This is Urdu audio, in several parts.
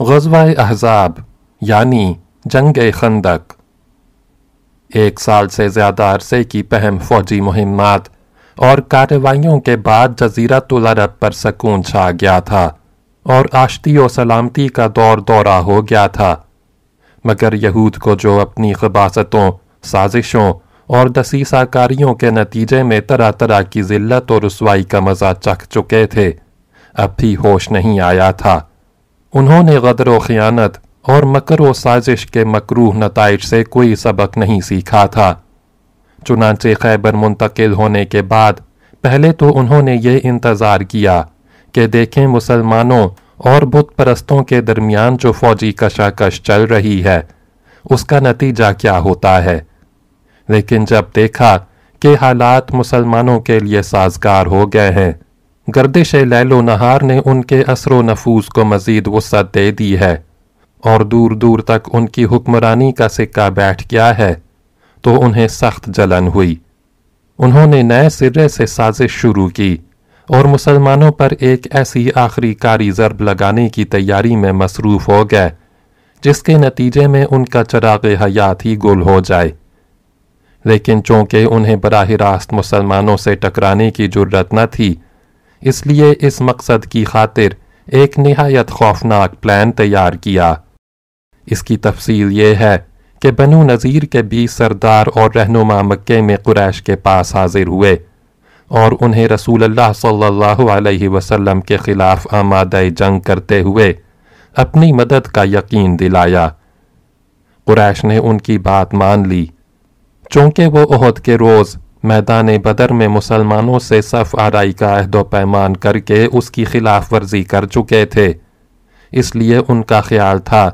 غزوہ احزاب یعنی جنگ خندق۔ ایک سال سے زیادہ عرصے کی پہم فوجی مہمات اور کارروائیوں کے بعد جزیرت العرب پر سکون چھا گیا تھا اور آشتی و سلامتی کا دور دورہ ہو گیا تھا۔ مگر یہود کو جو اپنی خباستوں، سازشوں اور دسیسہ کاریوں کے نتیجے میں طرح طرح کی ذلت و رسوائی کا مزہ چکھ چکے تھے، اب بھی ہوش نہیں آیا تھا۔ انہوں نے غدر و خیانت اور مکر و سازش کے مکروح نتائج سے کوئی سبق نہیں سیکھا تھا۔ چنانچہ خیبر منتقل ہونے کے بعد پہلے تو انہوں نے یہ انتظار کیا کہ دیکھیں مسلمانوں اور بت پرستوں کے درمیان جو فوجی کشاکش چل رہی ہے، اس کا نتیجہ کیا ہوتا ہے۔ لیکن جب دیکھا کہ حالات مسلمانوں کے لیے سازگار ہو گئے ہیں گردش لیل و نہار نے ان کے اثر و نفوذ کو مزید وسعت دے دی ہے اور دور دور تک ان کی حکمرانی کا سکہ بیٹھ گیا ہے تو انہیں سخت جلن ہوئی۔ انہوں نے نئے سرے سے سازش شروع کی اور مسلمانوں پر ایک ایسی آخری کاری ضرب لگانے کی تیاری میں مصروف ہو گئے، جس کے نتیجے میں ان کا چراغ حیات ہی گل ہو جائے۔ لیکن چونکہ انہیں براہ راست مسلمانوں سے ٹکرانے کی جرت نہ تھی اس لیے اس مقصد کی خاطر ایک نہایت خوفناک پلان تیار کیا۔ اس کی تفصیل یہ ہے کہ بنو نذیر کے بیس سردار اور رہنما مکے میں قریش کے پاس حاضر ہوئے اور انہیں رسول اللہ صلی اللہ علیہ وسلم کے خلاف آمادہ جنگ کرتے ہوئے اپنی مدد کا یقین دلایا۔ قریش نے ان کی بات مان لی۔ چونکہ وہ عہد کے روز میدان بدر میں مسلمانوں سے صف آرائی کا عہد و پیمان کر کے اس کی خلاف ورزی کر چکے تھے۔ اس لیے ان کا خیال تھا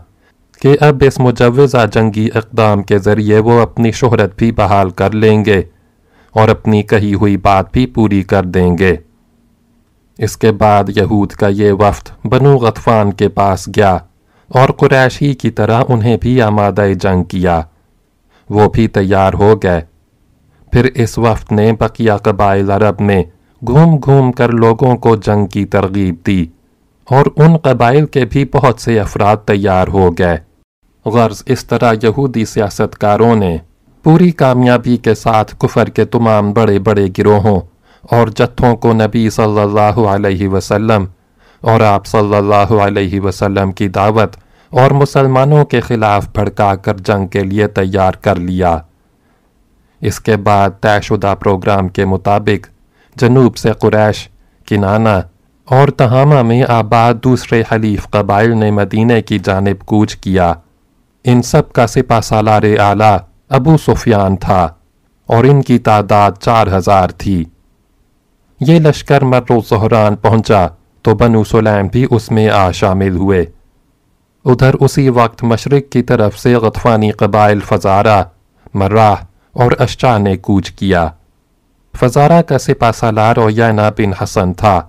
کہ اب اس مجوزہ جنگی اقدام کے ذریعے وہ اپنی شہرت بھی بحال کر لیں گے اور اپنی کہی ہوئی بات بھی پوری کر دیں گے۔ اس کے بعد یہود کا یہ وفد بنو غطفان کے پاس گیا اور قریشی کی طرح انہیں بھی آمادہ جنگ کیا۔ وہ بھی تیار ہو گئے۔ پھر اس وفد نے بقیہ قبائل عرب میں گھوم گھوم کر لوگوں کو جنگ کی ترغیب دی اور ان قبائل کے بھی بہت سے افراد تیار ہو گئے۔ غرض اس طرح یہودی سیاستکاروں نے پوری کامیابی کے ساتھ کفر کے تمام بڑے بڑے گروہوں اور جتھوں کو نبی صلی اللہ علیہ وسلم اور آپ صلی اللہ علیہ وسلم کی دعوت اور مسلمانوں کے خلاف بھڑکا کر جنگ کے لیے تیار کر لیا۔ اس کے بعد طے شدہ پروگرام کے مطابق جنوب سے قریش کنانہ اور تہامہ میں آباد دوسرے حلیف قبائل نے مدینہ کی جانب کوچ کیا۔ ان سب کا سپہ سالار اعلیٰ ابو سفیان تھا اور ان کی تعداد چار ہزار تھی۔ یہ لشکر مرو زہران پہنچا تو بنو سلیم بھی اس میں آ شامل ہوئے۔ ادھر اسی وقت مشرق کی طرف سے غطفانی قبائل فزارہ مراہ اور اشچا نے کوچ کیا۔ فزارہ کا سپا سالار اوینا بن حسن تھا۔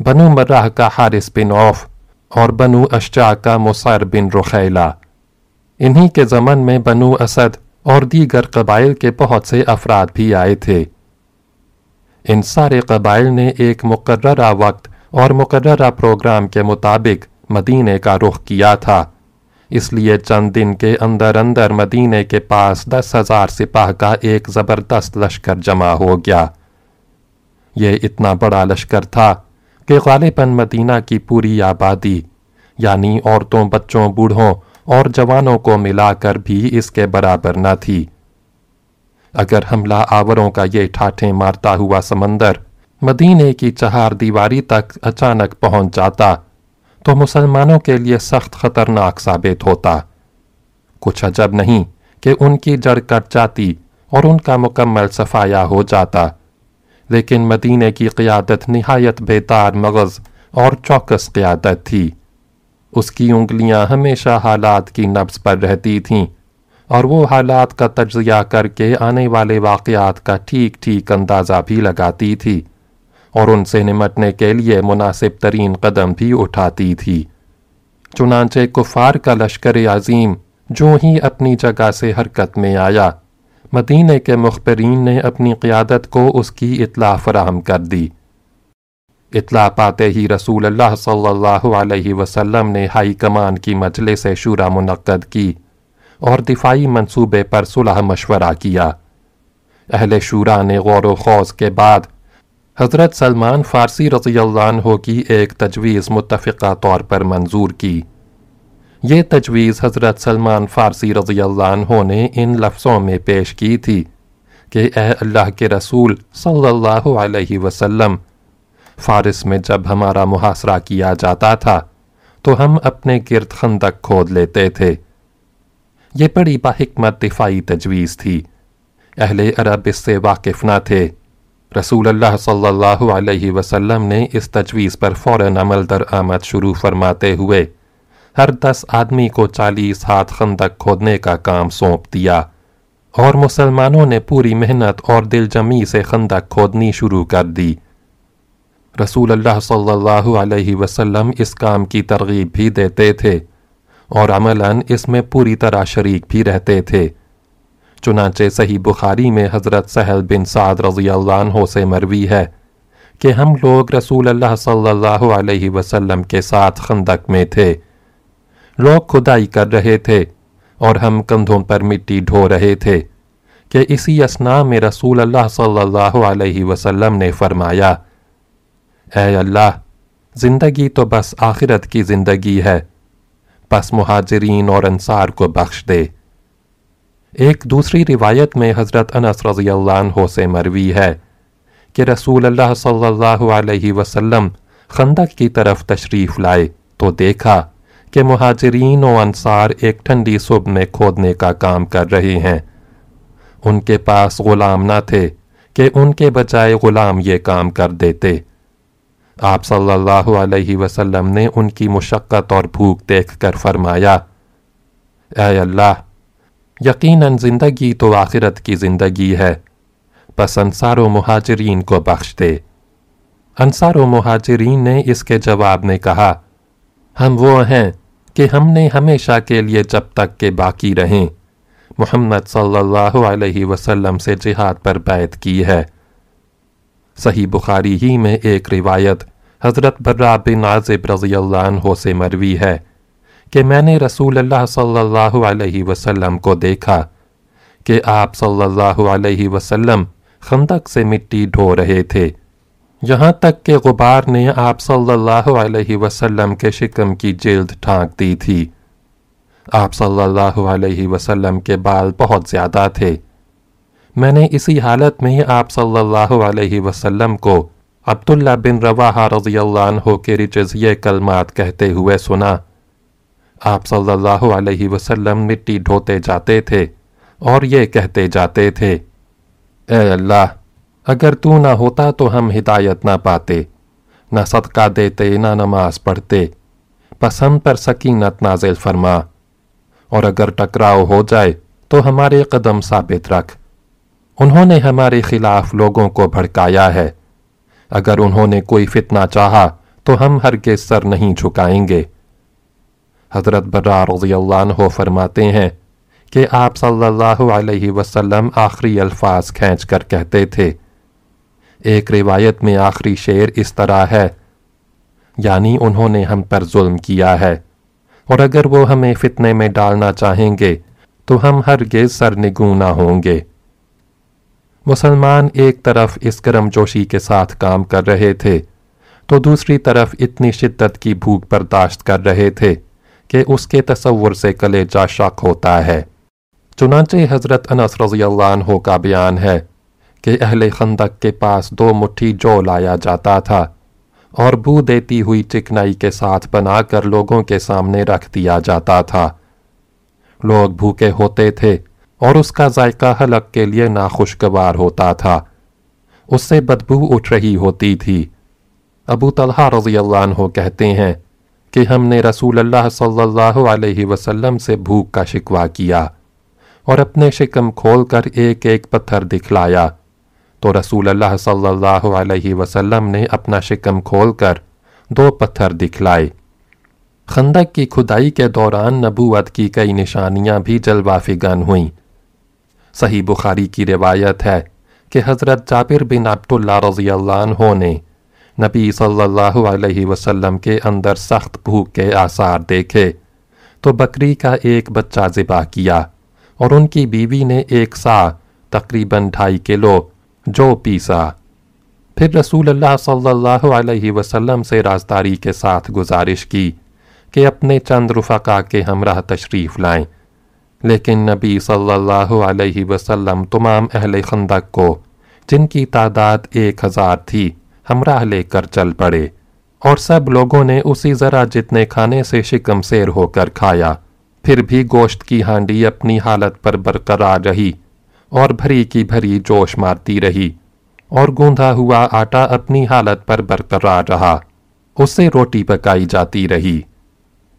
بنو مراہ کا حارس بن عوف اور بنو اشچا کا مصر بن رخیلہ۔ انہی کے زمن میں بنو اسد اور دیگر قبائل کے بہت سے افراد بھی آئے تھے۔ ان سارے قبائل نے ایک مقررہ وقت اور مقررہ پروگرام کے مطابق مدینے کا رخ کیا تھا۔ اس لیے چند دن کے اندر اندر مدینے کے پاس دس ہزار سپاہ کا ایک زبردست لشکر جمع ہو گیا۔ یہ اتنا بڑا لشکر تھا کہ غالباً مدینہ کی پوری آبادی یعنی عورتوں، بچوں، بوڑھوں اور جوانوں کو ملا کر بھی اس کے برابر نہ تھی۔ اگر حملہ آوروں کا یہ ٹھاٹھیں مارتا ہوا سمندر مدینے کی چہار دیواری تک اچانک پہنچ جاتا تو مسلمانوں کے لیے سخت خطرناک ثابت ہوتا۔ کچھ عجب نہیں کہ ان کی جڑ کٹ جاتی اور ان کا مکمل صفایا ہو جاتا، لیکن مدینے کی قیادت نہایت بیدار مغز اور چوکس قیادت تھی۔ اس کی انگلیاں ہمیشہ حالات کی نبز پر رہتی تھیں اور وہ حالات کا تجزیہ کر کے آنے والے واقعات کا ٹھیک ٹھیک اندازہ بھی لگاتی تھی۔ اور ان سے نمٹنے کے لیے مناسب ترین قدم بھی اٹھاتی تھی۔ چنانچہ کفار کا لشکر عظیم جو ہی اپنی جگہ سے حرکت میں آیا، مدینہ کے مخبرین نے اپنی قیادت کو اس کی اطلاع فراہم کر دی۔ اطلاع پاتے ہی رسول اللہ صلی اللہ علیہ وسلم نے ہائی کمان کی مجلس شورا منعقد کی اور دفاعی منصوبے پر صلح مشورہ کیا۔ اہل شورا نے غور و خوض کے بعد حضرت سلمان فارسی رضی اللہ عنہ کی ایک تجویز متفقہ طور پر منظور کی۔ یہ تجویز حضرت سلمان فارسی رضی اللہ عنہ نے ان لفظوں میں پیش کی تھی کہ اے اللہ کے رسول صلی اللہ علیہ وسلم، فارس میں جب ہمارا محاصرہ کیا جاتا تھا تو ہم اپنے گرد خندق کھود لیتے تھے۔ یہ بڑی باحکمت دفاعی تجویز تھی۔ اہل عرب اس سے واقف نہ تھے۔ رسول اللہ صلی اللہ علیہ وسلم نے اس تجویز پر فوراً عمل در آمد شروع فرماتے ہوئے، ہر دس آدمی کو چالیس ہاتھ خندق کھودنے کا کام سونپ دیا اور مسلمانوں نے پوری محنت اور دل جمی سے خندق کھودنی شروع کر دی۔ رسول اللہ صلی اللہ علیہ وسلم اس کام کی ترغیب بھی دیتے تھے اور عملاً اس میں پوری طرح شریک بھی رہتے تھے۔ چنانچہ صحیح بخاری میں حضرت سہل بن سعد رضی اللہ عنہ سے مروی ہے کہ ہم لوگ رسول اللہ صلی اللہ علیہ وسلم کے ساتھ خندق میں تھے۔ لوگ کھدائی کر رہے تھے اور ہم کندھوں پر مٹی ڈھو رہے تھے کہ اسی اسنا میں رسول اللہ صلی اللہ علیہ وسلم نے فرمایا، اے اللہ، زندگی تو بس آخرت کی زندگی ہے، پس مہاجرین اور انصار کو بخش دے۔ ایک دوسری روایت میں حضرت انس رضی اللہ عنہ سے مروی ہے کہ رسول اللہ صلی اللہ علیہ وسلم خندق کی طرف تشریف لائے تو دیکھا کہ مہاجرین و انصار ایک ٹھنڈی صبح میں کھودنے کا کام کر رہے ہیں۔ ان کے پاس غلام نہ تھے کہ ان کے بجائے غلام یہ کام کر دیتے۔ آپ صلی اللہ علیہ وسلم نے ان کی مشقت اور بھوک دیکھ کر فرمایا، اے اللہ یقیناً زندگی تو آخرت کی زندگی ہے۔ پس انصار و مہاجرین کو بخش دے۔ انصار و مہاجرین نے اس کے جواب میں کہا، ہم وہ ہیں کہ ہم نے ہمیشہ کے لیے جب تک کہ باقی رہیں۔ محمد صلی اللہ علیہ وسلم سے جہاد پر بیعت کی ہے۔ صحیح بخاری ہی میں ایک روایت حضرت برا بن عازب رضی اللہ عنہ سے مروی ہے۔ کہ میں نے رسول اللہ صلی اللہ علیہ وسلم کو دیکھا کہ آپ صلی اللہ علیہ وسلم خندق سے مٹی ڈھو رہے تھے۔ یہاں تک کہ غبار نے آپ صلی اللہ علیہ وسلم کے شکم کی جلد ٹھانک دی تھی۔ آپ صلی اللہ علیہ وسلم کے بال بہت زیادہ تھے۔ میں نے اسی حالت میں آپ صلی اللہ علیہ وسلم کو عبداللہ بن رواحہ رضی اللہ عنہ کے رجزیہ کلمات کہتے ہوئے سنا۔ آپ صلی اللہ علیہ وسلم مٹی ڈھوتے جاتے تھے اور یہ کہتے جاتے تھے، اے اللہ، اگر تو نہ ہوتا تو ہم ہدایت نہ پاتے، نہ صدقہ دیتے، نہ نماز پڑھتے پس ہم پر سکینت نازل فرما، اور اگر ٹکراؤ ہو جائے تو ہمارے قدم ثابت رکھ۔ انہوں نے ہمارے خلاف لوگوں کو بھڑکایا ہے، اگر انہوں نے کوئی فتنہ چاہا تو ہم ہرگز سر نہیں جھکائیں گے۔ حضرت برا رضی اللہ عنہ فرماتے ہیں کہ آپ صلی اللہ علیہ وسلم آخری الفاظ کھینچ کر کہتے تھے۔ ایک روایت میں آخری شعر اس طرح ہے یعنی انہوں نے ہم پر ظلم کیا ہے، اور اگر وہ ہمیں فتنے میں ڈالنا چاہیں گے تو ہم ہرگز سرنگوں نہ ہوں گے۔ مسلمان ایک طرف اس گرم جوشی کے ساتھ کام کر رہے تھے، تو دوسری طرف اتنی شدت کی بھوک برداشت کر رہے تھے۔ کہ اس کے تصور سے کلے جا شک ہوتا ہے۔ چنانچہ حضرت انس رضی اللہ عنہ کا بیان ہے کہ اہل خندق کے پاس دو مٹھی جو لایا جاتا تھا اور بو دیتی ہوئی چکنائی کے ساتھ بنا کر لوگوں کے سامنے رکھ دیا جاتا تھا۔ لوگ بھوکے ہوتے تھے اور اس کا ذائقہ حلق کے لیے ناخوشگوار ہوتا تھا۔ اس سے بدبو اٹھ رہی ہوتی تھی۔ ابو طلحہ رضی اللہ عنہ کہتے ہیں کہ ہم نے رسول اللہ صلی اللہ علیہ وسلم سے بھوک کا شکوا کیا اور اپنے شکم کھول کر ایک ایک پتھر دکھلایا۔ تو رسول اللہ صلی اللہ علیہ وسلم نے اپنا شکم کھول کر دو پتھر دکھلائے۔ خندق کی کھدائی کے دوران نبوت کی کئی نشانیاں بھی جلوہ فگن ہوئیں۔ صحیح بخاری کی روایت ہے کہ حضرت جابر بن عبداللہ رضی اللہ عنہ نے نبی صلی اللہ علیہ وسلم کے اندر سخت بھوک کے آثار دیکھے۔ تو بکری کا ایک بچہ ذبح کیا اور ان کی بیوی نے ایک سا تقریباً ڈھائی کلو جو پیسا۔ پھر رسول اللہ صلی اللہ علیہ وسلم سے رازداری کے ساتھ گزارش کی کہ اپنے چند رفقا کے ہمراہ تشریف لائیں۔ لیکن نبی صلی اللہ علیہ وسلم تمام اہل خندق کو جن کی تعداد ایک ہزار تھی ہمراہ لے کر چل پڑے اور سب لوگوں نے اسی ذرا جتنے کھانے سے شکم سیر ہو کر کھایا، پھر بھی گوشت کی ہانڈی اپنی حالت پر برقرار رہی اور بھری کی بھری جوش مارتی رہی اور گوندھا ہوا آٹا اپنی حالت پر برقرار رہا، اس سے روٹی پکائی جاتی رہی۔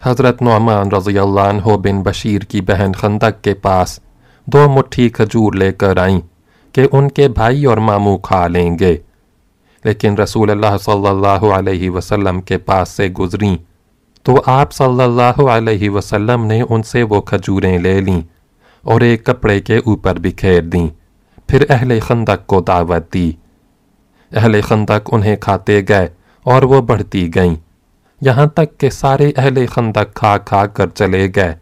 حضرت نعمان رضی اللہ عنہ بن بشیر کی بہن خندق کے پاس دو مٹھی کھجور لے کر آئیں کہ ان کے بھائی اور ماموں کھا لیں گے۔ لیکن رسول اللہ صلی اللہ علیہ وسلم کے پاس سے گزریں۔ تو آپ صلی اللہ علیہ وسلم نے ان سے وہ کھجوریں لے لیں اور ایک کپڑے کے اوپر بکھیر دیں۔ پھر اہل خندق کو دعوت دی۔ اہل خندق انہیں کھاتے گئے اور وہ بڑھتی گئیں۔ یہاں تک کہ سارے اہل خندق کھا کھا کر چلے گئے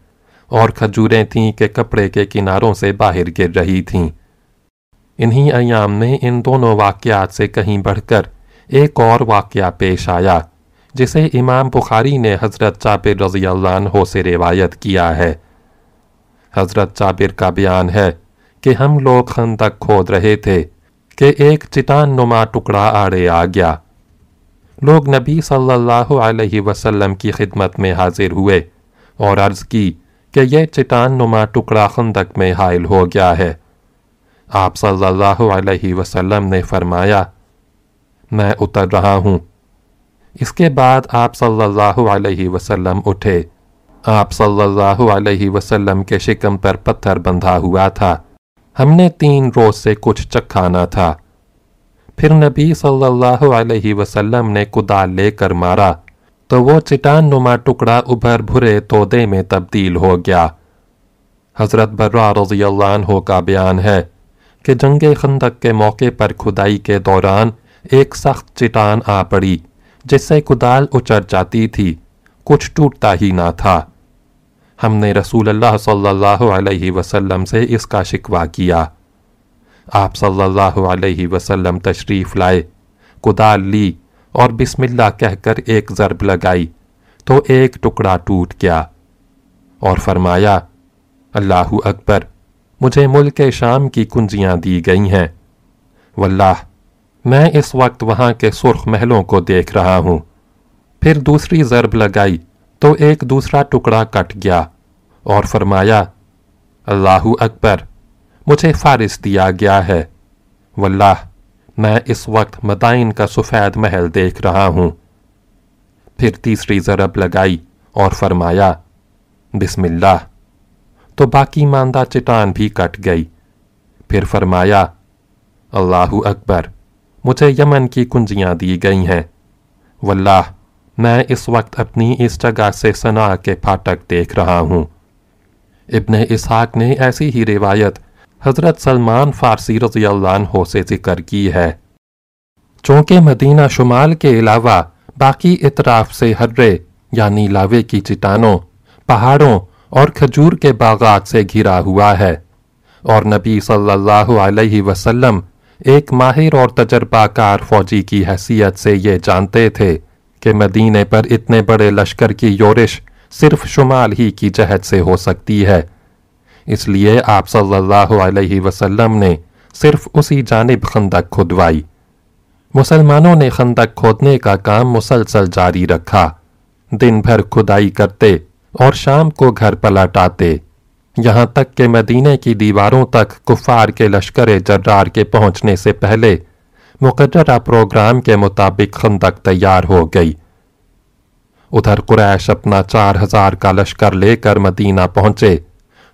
اور کھجوریں تھیں کہ کپڑے کے کناروں سے باہر گر رہی تھیں۔ انہی ایام میں ان دونوں واقعات سے کہیں بڑھ کر ایک اور واقعہ پیش آیا، جسے امام بخاری نے حضرت چابر رضی اللہ عنہ سے روایت کیا ہے۔ حضرت چابر کا بیان ہے کہ ہم لوگ خندق کھود رہے تھے کہ ایک چٹان نما ٹکڑا آڑے آ گیا۔ لوگ نبی صلی اللہ علیہ وسلم کی خدمت میں حاضر ہوئے اور عرض کی کہ یہ چٹان نما ٹکڑا خندق میں حائل ہو گیا ہے۔ آپ صلی اللہ علیہ وسلم نے فرمایا، میں اتر رہا ہوں۔ اس کے بعد آپ صلی اللہ علیہ وسلم اٹھے۔ آپ صلی اللہ علیہ وسلم کے شکم پر پتھر بندھا ہوا تھا۔ ہم نے تین روز سے کچھ چکھانا تھا۔ پھر نبی صلی اللہ علیہ وسلم نے کدال لے کر مارا۔ تو وہ چٹان نما ٹکڑا ابھر بھرے تودے میں تبدیل ہو گیا۔ حضرت برا رضی اللہ عنہ کا بیان ہے۔ کہ جنگ خندق کے موقع پر کھدائی کے دوران ایک سخت چٹان آ پڑی، جس سے کدال اچر جاتی تھی، کچھ ٹوٹتا ہی نہ تھا۔ ہم نے رسول اللہ صلی اللہ علیہ وسلم سے اس کا شکوہ کیا۔ آپ صلی اللہ علیہ وسلم تشریف لائے کدال لی اور بسم اللہ کہہ کر ایک ضرب لگائی، تو ایک ٹکڑا ٹوٹ گیا اور فرمایا، اللہ اکبر مجھے ملک شام کی کنجیاں دی گئی ہیں۔ واللہ، میں اس وقت وہاں کے سرخ محلوں کو دیکھ رہا ہوں۔ پھر دوسری ضرب لگائی تو ایک دوسرا ٹکڑا کٹ گیا اور فرمایا، اللہ اکبر، مجھے فارس دیا گیا ہے۔ واللہ، میں اس وقت مدائن کا سفید محل دیکھ رہا ہوں۔ پھر تیسری ضرب لگائی اور فرمایا، بسم اللہ۔ تو باقی ماندہ چٹان بھی کٹ گئی۔ پھر فرمایا، اللہ اکبر، مجھے یمن کی کنجیاں دی گئی ہیں۔ واللہ، میں اس وقت اپنی اس جگہ سے سنا کے پھاٹک دیکھ رہا ہوں۔ ابن اسحاق نے ایسی ہی روایت حضرت سلمان فارسی رضی اللہ عنہ سے ذکر کی ہے۔ چونکہ مدینہ شمال کے علاوہ باقی اطراف سے ہرے یعنی لاوے کی چٹانوں، پہاڑوں اور کھجور کے باغات سے گھرا ہوا ہے۔ اور نبی صلی اللہ علیہ وسلم ایک ماہر اور تجربہ کار فوجی کی حیثیت سے یہ جانتے تھے کہ مدینے پر اتنے بڑے لشکر کی یورش صرف شمال ہی کی جہد سے ہو سکتی ہے۔ اس لیے آپ صلی اللہ علیہ وسلم نے صرف اسی جانب خندق کھدوائی۔ مسلمانوں نے خندق کھودنے کا کام مسلسل جاری رکھا۔ دن بھر کھدائی کرتے اور شام کو گھر پلٹ آتے یہاں تک کہ مدینے کی دیواروں تک کفار کے لشکر جرار کے پہنچنے سے پہلے مقررہ پروگرام کے مطابق خندق تیار ہو گئی۔ ادھر قریش اپنا چار ہزار کا لشکر لے کر مدینہ پہنچے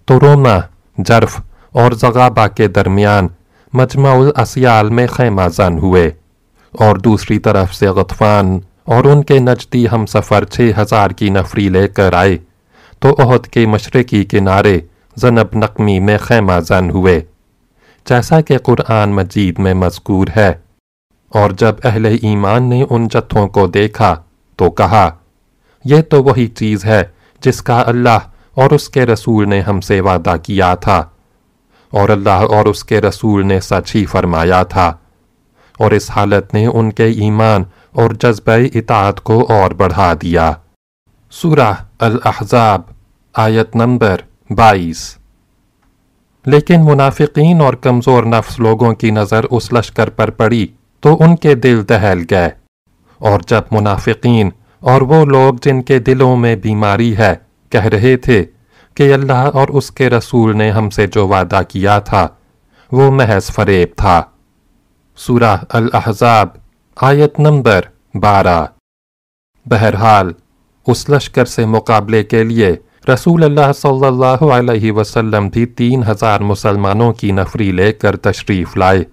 تو روما، جرف اور زغابہ کے درمیان مجمع الاسیال میں خیمہ زن ہوئے اور دوسری طرف سے غطفان اور ان کے نجدی ہم سفر چھ ہزار کی نفری لے کر آئے۔ تو عہد کے مشرقی کنارے زنب نقمی میں خیمہ زن ہوئے۔ جیسا کہ قرآن مجید میں مذکور ہے۔ اور جب اہل ایمان نے ان جتھوں کو دیکھا تو کہا، یہ تو وہی چیز ہے جس کا اللہ اور اس کے رسول نے ہم سے وعدہ کیا تھا۔ اور اللہ اور اس کے رسول نے سچ ہی فرمایا تھا۔ اور اس حالت نے ان کے ایمان اور جذبہ اطاعت کو اور بڑھا دیا۔ سورہ الاحزاب، آیت نمبر بائیس۔ لیکن منافقین اور کمزور نفس لوگوں کی نظر اس لشکر پر پڑی تو ان کے دل دہل گئے۔ اور جب منافقین اور وہ لوگ جن کے دلوں میں بیماری ہے کہہ رہے تھے کہ اللہ اور اس کے رسول نے ہم سے جو وعدہ کیا تھا، وہ محض فریب تھا۔ سورہ الاحزاب آیت نمبر بارہ۔ بہرحال، اس لشکر سے مقابلے کے لیے رسول اللہ صلی اللہ علیہ وسلم بھی تین ہزار مسلمانوں کی نفری لے کر تشریف لائے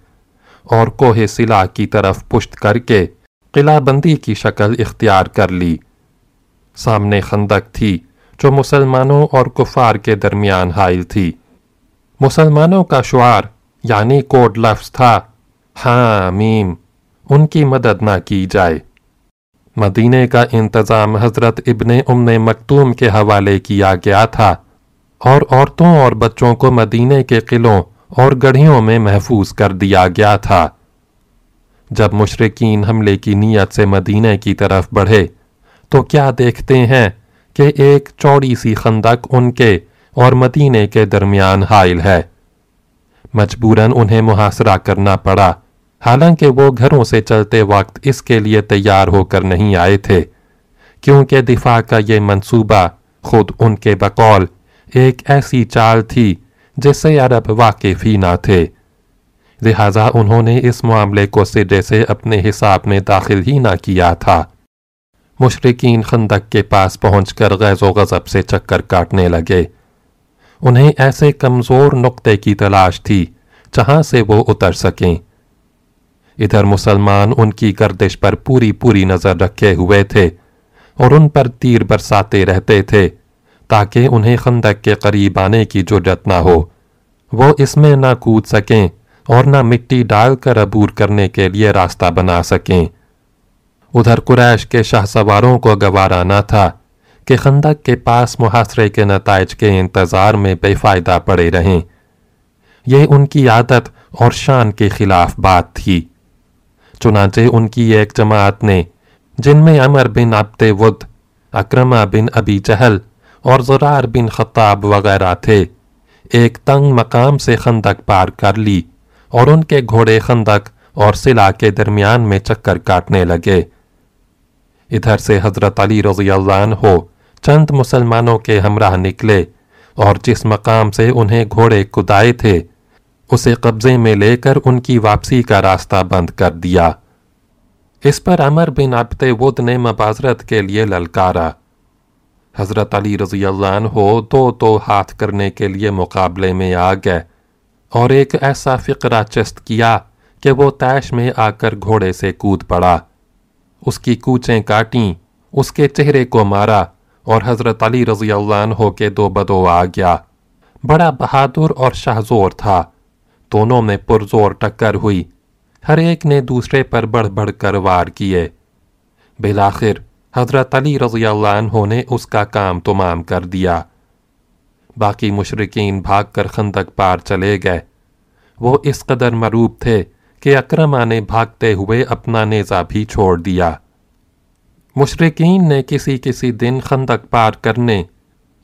اور کوہ سلا کی طرف پشت کر کے قلعہ بندی کی شکل اختیار کر لی۔ سامنے خندق تھی جو مسلمانوں اور کفار کے درمیان حائل تھی۔ مسلمانوں کا شعار یعنی کوڈ لفظ تھا ہاں میم ان کی مدد نہ کی جائے۔ مدینے کا انتظام حضرت ابن ام مکتوم کے حوالے کیا گیا تھا اور عورتوں اور بچوں کو مدینے کے قلعوں اور گڑھیوں میں محفوظ کر دیا گیا تھا۔ جب مشرقین حملے کی نیت سے مدینے کی طرف بڑھے تو کیا دیکھتے ہیں کہ ایک چوڑی سی خندق ان کے اور مدینے کے درمیان حائل ہے۔ مجبوراً انہیں محاصرہ کرنا پڑا۔ حالانکہ وہ گھروں سے چلتے وقت اس کے لیے تیار ہو کر نہیں آئے تھے، کیونکہ دفاع کا یہ منصوبہ خود ان کے بقول ایک ایسی چال تھی جس سے عرب واقف ہی نہ تھے۔ لہٰذا انہوں نے اس معاملے کو سرے سے اپنے حساب میں داخل ہی نہ کیا تھا۔ مشرقین خندق کے پاس پہنچ کر غیظ و غضب سے چکر کاٹنے لگے۔ انہیں ایسے کمزور نقطے کی تلاش تھی جہاں سے وہ اتر سکیں۔ ادھر مسلمان ان کی گردش پر پوری پوری نظر رکھے ہوئے تھے اور ان پر تیر برساتے رہتے تھے تاکہ انہیں خندق کے قریب آنے کی جرت نہ ہو۔ وہ اس میں نہ کود سکیں اور نہ مٹی ڈال کر عبور کرنے کے لیے راستہ بنا سکیں۔ ادھر قریش کے شاہ سواروں کو گوارا نہ تھا کہ خندق کے پاس محاصرے کے نتائج کے انتظار میں بے فائدہ پڑے رہیں۔ یہ ان کی عادت اور شان کے خلاف بات تھی۔ چنانچہ ان کی ایک جماعت نے جن میں عمر بن عبد ود اکرمہ بن ابی جہل اور زرار بن خطاب وغیرہ تھے ایک تنگ مقام سے خندق پار کر لی اور ان کے گھوڑے خندق اور سلا کے درمیان میں چکر کاٹنے لگے ادھر سے حضرت علی رضی اللہ عنہ ہو چند مسلمانوں کے ہمراہ نکلے اور جس مقام سے انہیں گھوڑے کدائے تھے اسے قبضے میں لے کر ان کی واپسی کا راستہ بند کر دیا۔ اس پر عمر بن عبد ود نے مبازرت کے لیے للکارا۔ حضرت علی رضی اللہ عنہ ہو دو دو ہاتھ کرنے کے لیے مقابلے میں آ گئے اور ایک ایسا فقرہ چست کیا کہ وہ تیش میں آ کر گھوڑے سے کود پڑا۔ اس کی کوچیں کاٹیں، اس کے چہرے کو مارا اور حضرت علی رضی اللہ عنہ کے دو بدو آ گیا۔ بڑا بہادر اور شہزور تھا۔ دونوں میں پرزور ٹکر ہوئی۔ ہر ایک نے دوسرے پر بڑھ بڑھ کر وار کیے۔ بلاخر حضرت علی رضی اللہ عنہ نے اس کا کام تمام کر دیا۔ باقی مشرقین بھاگ کر خندق پار چلے گئے۔ وہ اس قدر مروب تھے کہ اکرمہ نے بھاگتے ہوئے اپنا نیزہ بھی چھوڑ دیا۔ مشرقین نے کسی کسی دن خندق پار کرنے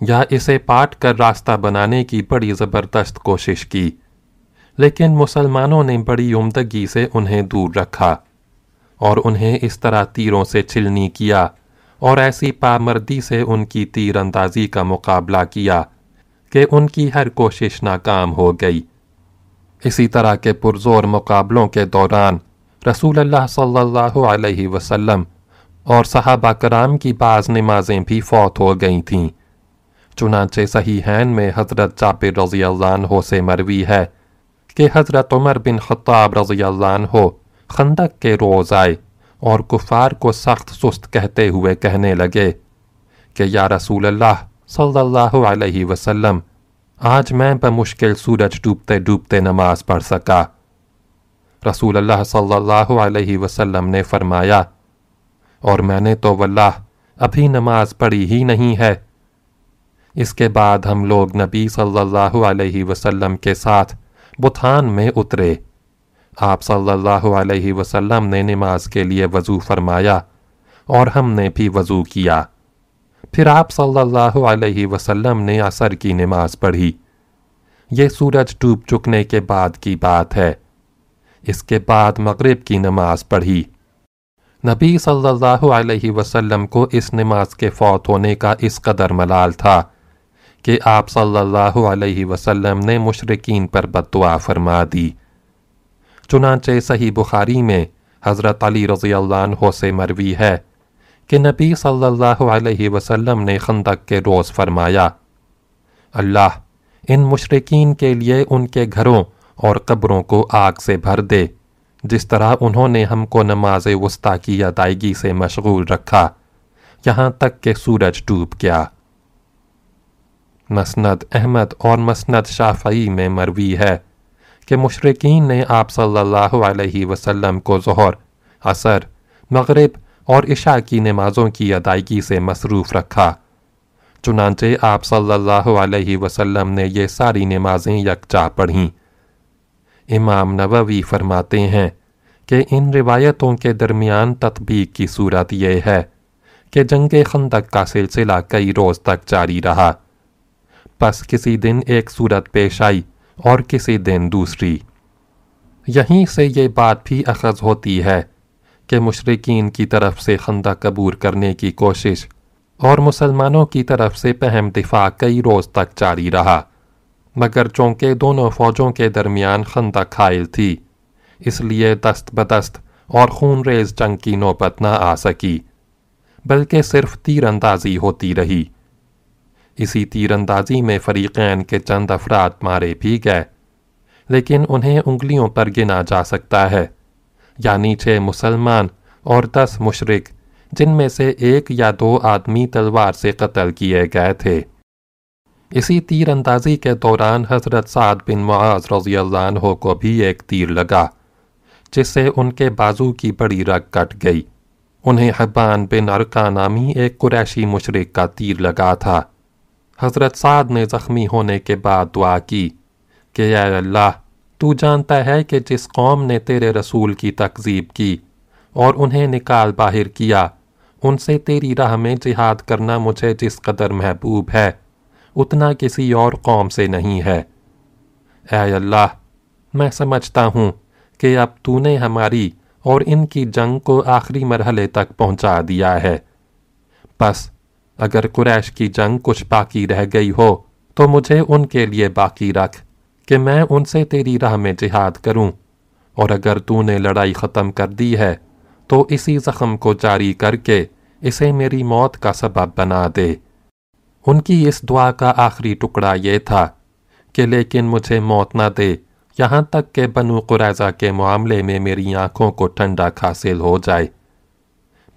یا اسے پاٹ کر راستہ بنانے کی بڑی زبردست کوشش کی۔ لیکن مسلمانوں نے بڑی عمدگی سے انہیں دور رکھا اور انہیں اس طرح تیروں سے چھلنی کیا اور ایسی پامردی سے ان کی تیر اندازی کا مقابلہ کیا کہ ان کی ہر کوشش ناکام ہو گئی۔ اسی طرح کے پرزور مقابلوں کے دوران رسول اللہ صلی اللہ علیہ وسلم اور صحابہ کرام کی بعض نمازیں بھی فوت ہو گئی تھیں۔ چنانچہ صحیحین میں حضرت جابر رضی اللہ عنہ سے مروی ہے۔ کہ حضرت عمر بن خطاب رضی اللہ عنہ خندق کے روز آئے اور کفار کو سخت سست کہتے ہوئے کہنے لگے کہ یا رسول اللہ صلی اللہ علیہ وسلم، آج میں بمشکل سورج ڈوبتے ڈوبتے نماز پڑھ سکا۔ رسول اللہ صلی اللہ علیہ وسلم نے فرمایا، اور میں نے تو واللہ ابھی نماز پڑھی ہی نہیں ہے۔ اس کے بعد ہم لوگ نبی صلی اللہ علیہ وسلم کے ساتھ بتھان میں اترے۔ آپ صلی اللہ علیہ وسلم نے نماز کے لیے وضو فرمایا اور ہم نے بھی وضو کیا۔ پھر آپ صلی اللہ علیہ وسلم نے عصر کی نماز پڑھی۔ یہ سورج ڈوب چکنے کے بعد کی بات ہے۔ اس کے بعد مغرب کی نماز پڑھی۔ نبی صلی اللہ علیہ وسلم کو اس نماز کے فوت ہونے کا اس قدر ملال تھا۔ کہ آپ صلی اللہ علیہ وسلم نے مشرقین پر بدعا فرما دی۔ چنانچہ صحیح بخاری میں حضرت علی رضی اللہ عنہ سے مروی ہے کہ نبی صلی اللہ علیہ وسلم نے خندق کے روز فرمایا، اللہ، ان مشرقین کے لیے ان کے گھروں اور قبروں کو آگ سے بھر دے، جس طرح انہوں نے ہم کو نماز وسطی کی ادائیگی سے مشغول رکھا، یہاں تک کہ سورج ڈوب گیا۔ مسند احمد اور مسند شافعی میں مروی ہے کہ مشرقین نے آپ صلی اللہ علیہ وسلم کو ظہر، عصر، مغرب اور عشاء کی نمازوں کی ادائیگی سے مصروف رکھا۔ چنانچہ آپ صلی اللہ علیہ وسلم نے یہ ساری نمازیں یکجا پڑھیں۔ امام نووی فرماتے ہیں کہ ان روایتوں کے درمیان تطبیق کی صورت یہ ہے کہ جنگ خندق کا سلسلہ کئی روز تک جاری رہا۔ پس کسی دن ایک صورت پیش آئی اور کسی دن دوسری۔ یہیں سے یہ بات بھی اخذ ہوتی ہے کہ مشرقین کی طرف سے خندہ قبور کرنے کی کوشش اور مسلمانوں کی طرف سے پہم دفاع کئی روز تک جاری رہا، مگر چونکہ دونوں فوجوں کے درمیان خندہ کھائل تھی، اس لیے دست بدست اور خون ریز جنگ کی نوبت نہ آ سکی، بلکہ صرف تیر اندازی ہوتی رہی۔ اسی تیر اندازی میں فریقین کے چند افراد مارے بھی گئے، لیکن انہیں انگلیوں پر گنا جا سکتا ہے یعنی چھ مسلمان اور دس مشرق جن میں سے ایک یا دو آدمی تلوار سے قتل کیے گئے تھے۔ اسی تیر اندازی کے دوران حضرت سعد بن معاذ رضی اللہ عنہ کو بھی ایک تیر لگا، جس سے ان کے بازو کی بڑی رگ کٹ گئی۔ انہیں حبان بن ارکا نامی ایک قریشی مشرق کا تیر لگا تھا۔ حضرت سعد نے زخمی ہونے کے بعد دعا کی کہ اے اللہ، تو جانتا ہے کہ جس قوم نے تیرے رسول کی تقزیب کی اور انہیں نکال باہر کیا، ان سے تیری راہ میں جہاد کرنا مجھے جس قدر محبوب ہے، اتنا کسی اور قوم سے نہیں ہے۔ اے اللہ، میں سمجھتا ہوں کہ اب تو نے ہماری اور ان کی جنگ کو آخری مرحلے تک پہنچا دیا ہے۔ بس اگر قریش کی جنگ کچھ باقی رہ گئی ہو، تو مجھے ان کے لیے باقی رکھ کہ میں ان سے تیری راہ میں جہاد کروں۔ اور اگر تو نے لڑائی ختم کر دی ہے، تو اسی زخم کو جاری کر کے اسے میری موت کا سبب بنا دے۔ ان کی اس دعا کا آخری ٹکڑا یہ تھا کہ لیکن مجھے موت نہ دے، یہاں تک کہ بنو قریضہ کے معاملے میں میری آنکھوں کو ٹھنڈا حاصل ہو جائے۔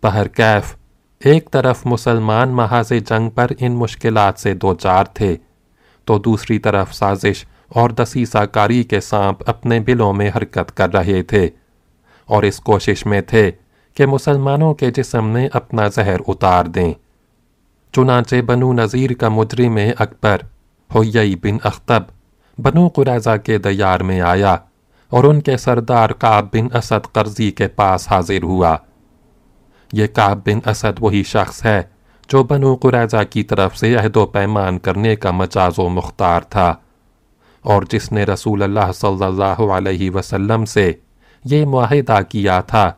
بہر کیف ایک طرف مسلمان محاذ جنگ پر ان مشکلات سے دو چار تھے، تو دوسری طرف سازش اور دسیسہ کاری کے سانپ اپنے بلوں میں حرکت کر رہے تھے اور اس کوشش میں تھے کہ مسلمانوں کے جسم میں اپنا زہر اتار دیں۔ چنانچہ بنو نذیر کا مجرم اکبر ہوئی بن اختب بنو قریضہ کے دیار میں آیا اور ان کے سردار کعب بن اسد قرضی کے پاس حاضر ہوا۔ یہ کعب بن اسد وہی شخص ہے جو بنو قریضہ کی طرف سے عہد و پیمان کرنے کا مجاز و مختار تھا اور جس نے رسول اللہ صلی اللہ علیہ وسلم سے یہ معاہدہ کیا تھا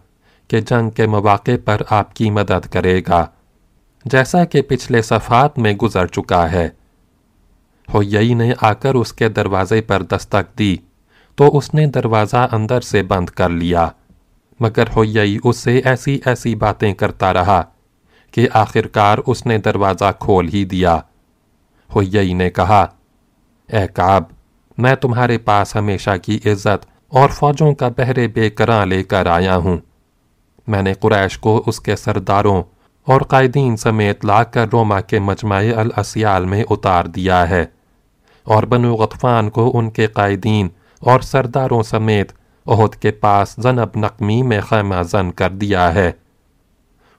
کہ جنگ کے مواقع پر آپ کی مدد کرے گا، جیسا کہ پچھلے صفحات میں گزر چکا ہے۔ ہوئی نے آ کر اس کے دروازے پر دستک دی تو اس نے دروازہ اندر سے بند کر لیا۔ مگر ہوئی اس سے ایسی ایسی باتیں کرتا رہا کہ آخرکار اس نے دروازہ کھول ہی دیا۔ ہوئی نے کہا، اے کعب، میں تمہارے پاس ہمیشہ کی عزت اور فوجوں کا بہرے بے کراں لے کر آیا ہوں۔ میں نے قریش کو اس کے سرداروں اور قائدین سمیت لا کر روما کے مجمع الاسیال میں اتار دیا ہے اور بنو غطفان کو ان کے قائدین اور سرداروں سمیت عہد کے پاس زنب نقمی میں خیمہ زن کر دیا ہے۔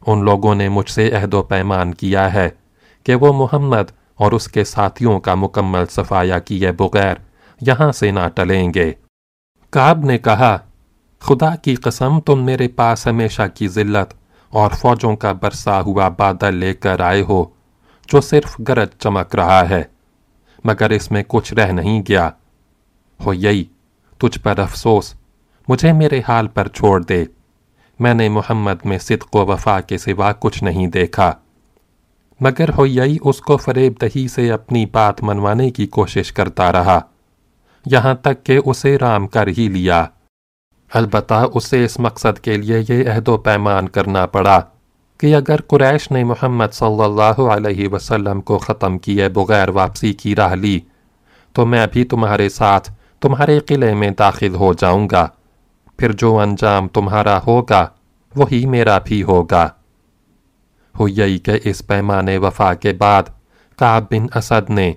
ان لوگوں نے مجھ سے عہد و پیمان کیا ہے کہ وہ محمد اور اس کے ساتھیوں کا مکمل صفایا کیے بغیر یہاں سے نہ ٹلیں گے۔ کعب نے کہا، خدا کی قسم، تم میرے پاس ہمیشہ کی ذلت اور فوجوں کا برسا ہوا بادل لے کر آئے ہو، جو صرف گرج چمک رہا ہے، مگر اس میں کچھ رہ نہیں گیا۔ ہو یہی تجھ پر افسوس مجھے میرے حال پر چھوڑ دے۔ میں نے محمد میں صدق و وفا کے سوا کچھ نہیں دیکھا۔ مگر ہوئی اس کو فریب دہی سے اپنی بات منوانے کی کوشش کرتا رہا۔ یہاں تک کہ اسے رام کر ہی لیا۔ البتہ اسے اس مقصد کے لیے یہ عہد و پیمان کرنا پڑا کہ اگر قریش نے محمد صلی اللہ علیہ وسلم کو ختم کیے بغیر واپسی کی راہ لی، تو میں بھی تمہارے ساتھ، تمہارے قلعے میں داخل ہو جاؤں گا۔ پھر جو انجام تمہارا ہوگا، وہی میرا بھی ہوگا۔ ہوئی کہ اس پیمانے وفا کے بعد کعب بن اسد نے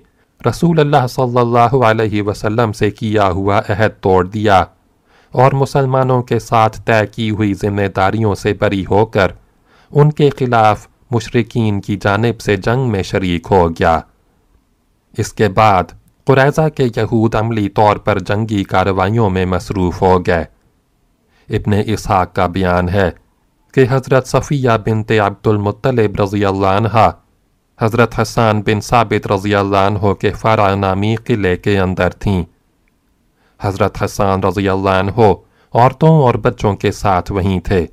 رسول اللہ صلی اللہ علیہ وسلم سے کیا ہوا عہد توڑ دیا اور مسلمانوں کے ساتھ طے کی ہوئی ذمہ داریوں سے بری ہو کر ان کے خلاف مشرقین کی جانب سے جنگ میں شریک ہو گیا۔ اس کے بعد قریضہ کے یہود عملی طور پر جنگی کاروائیوں میں مصروف ہو گئے۔ ابن اسحاق کا بیان ہے کہ حضرت صفیہ بنت عبد المطلب رضی اللہ عنہ حضرت حسان بن ثابت رضی اللہ عنہ کے فرا نامی قلعے کے اندر تھیں۔ حضرت حسان رضی اللہ عنہ عورتوں اور بچوں کے ساتھ وہیں تھے۔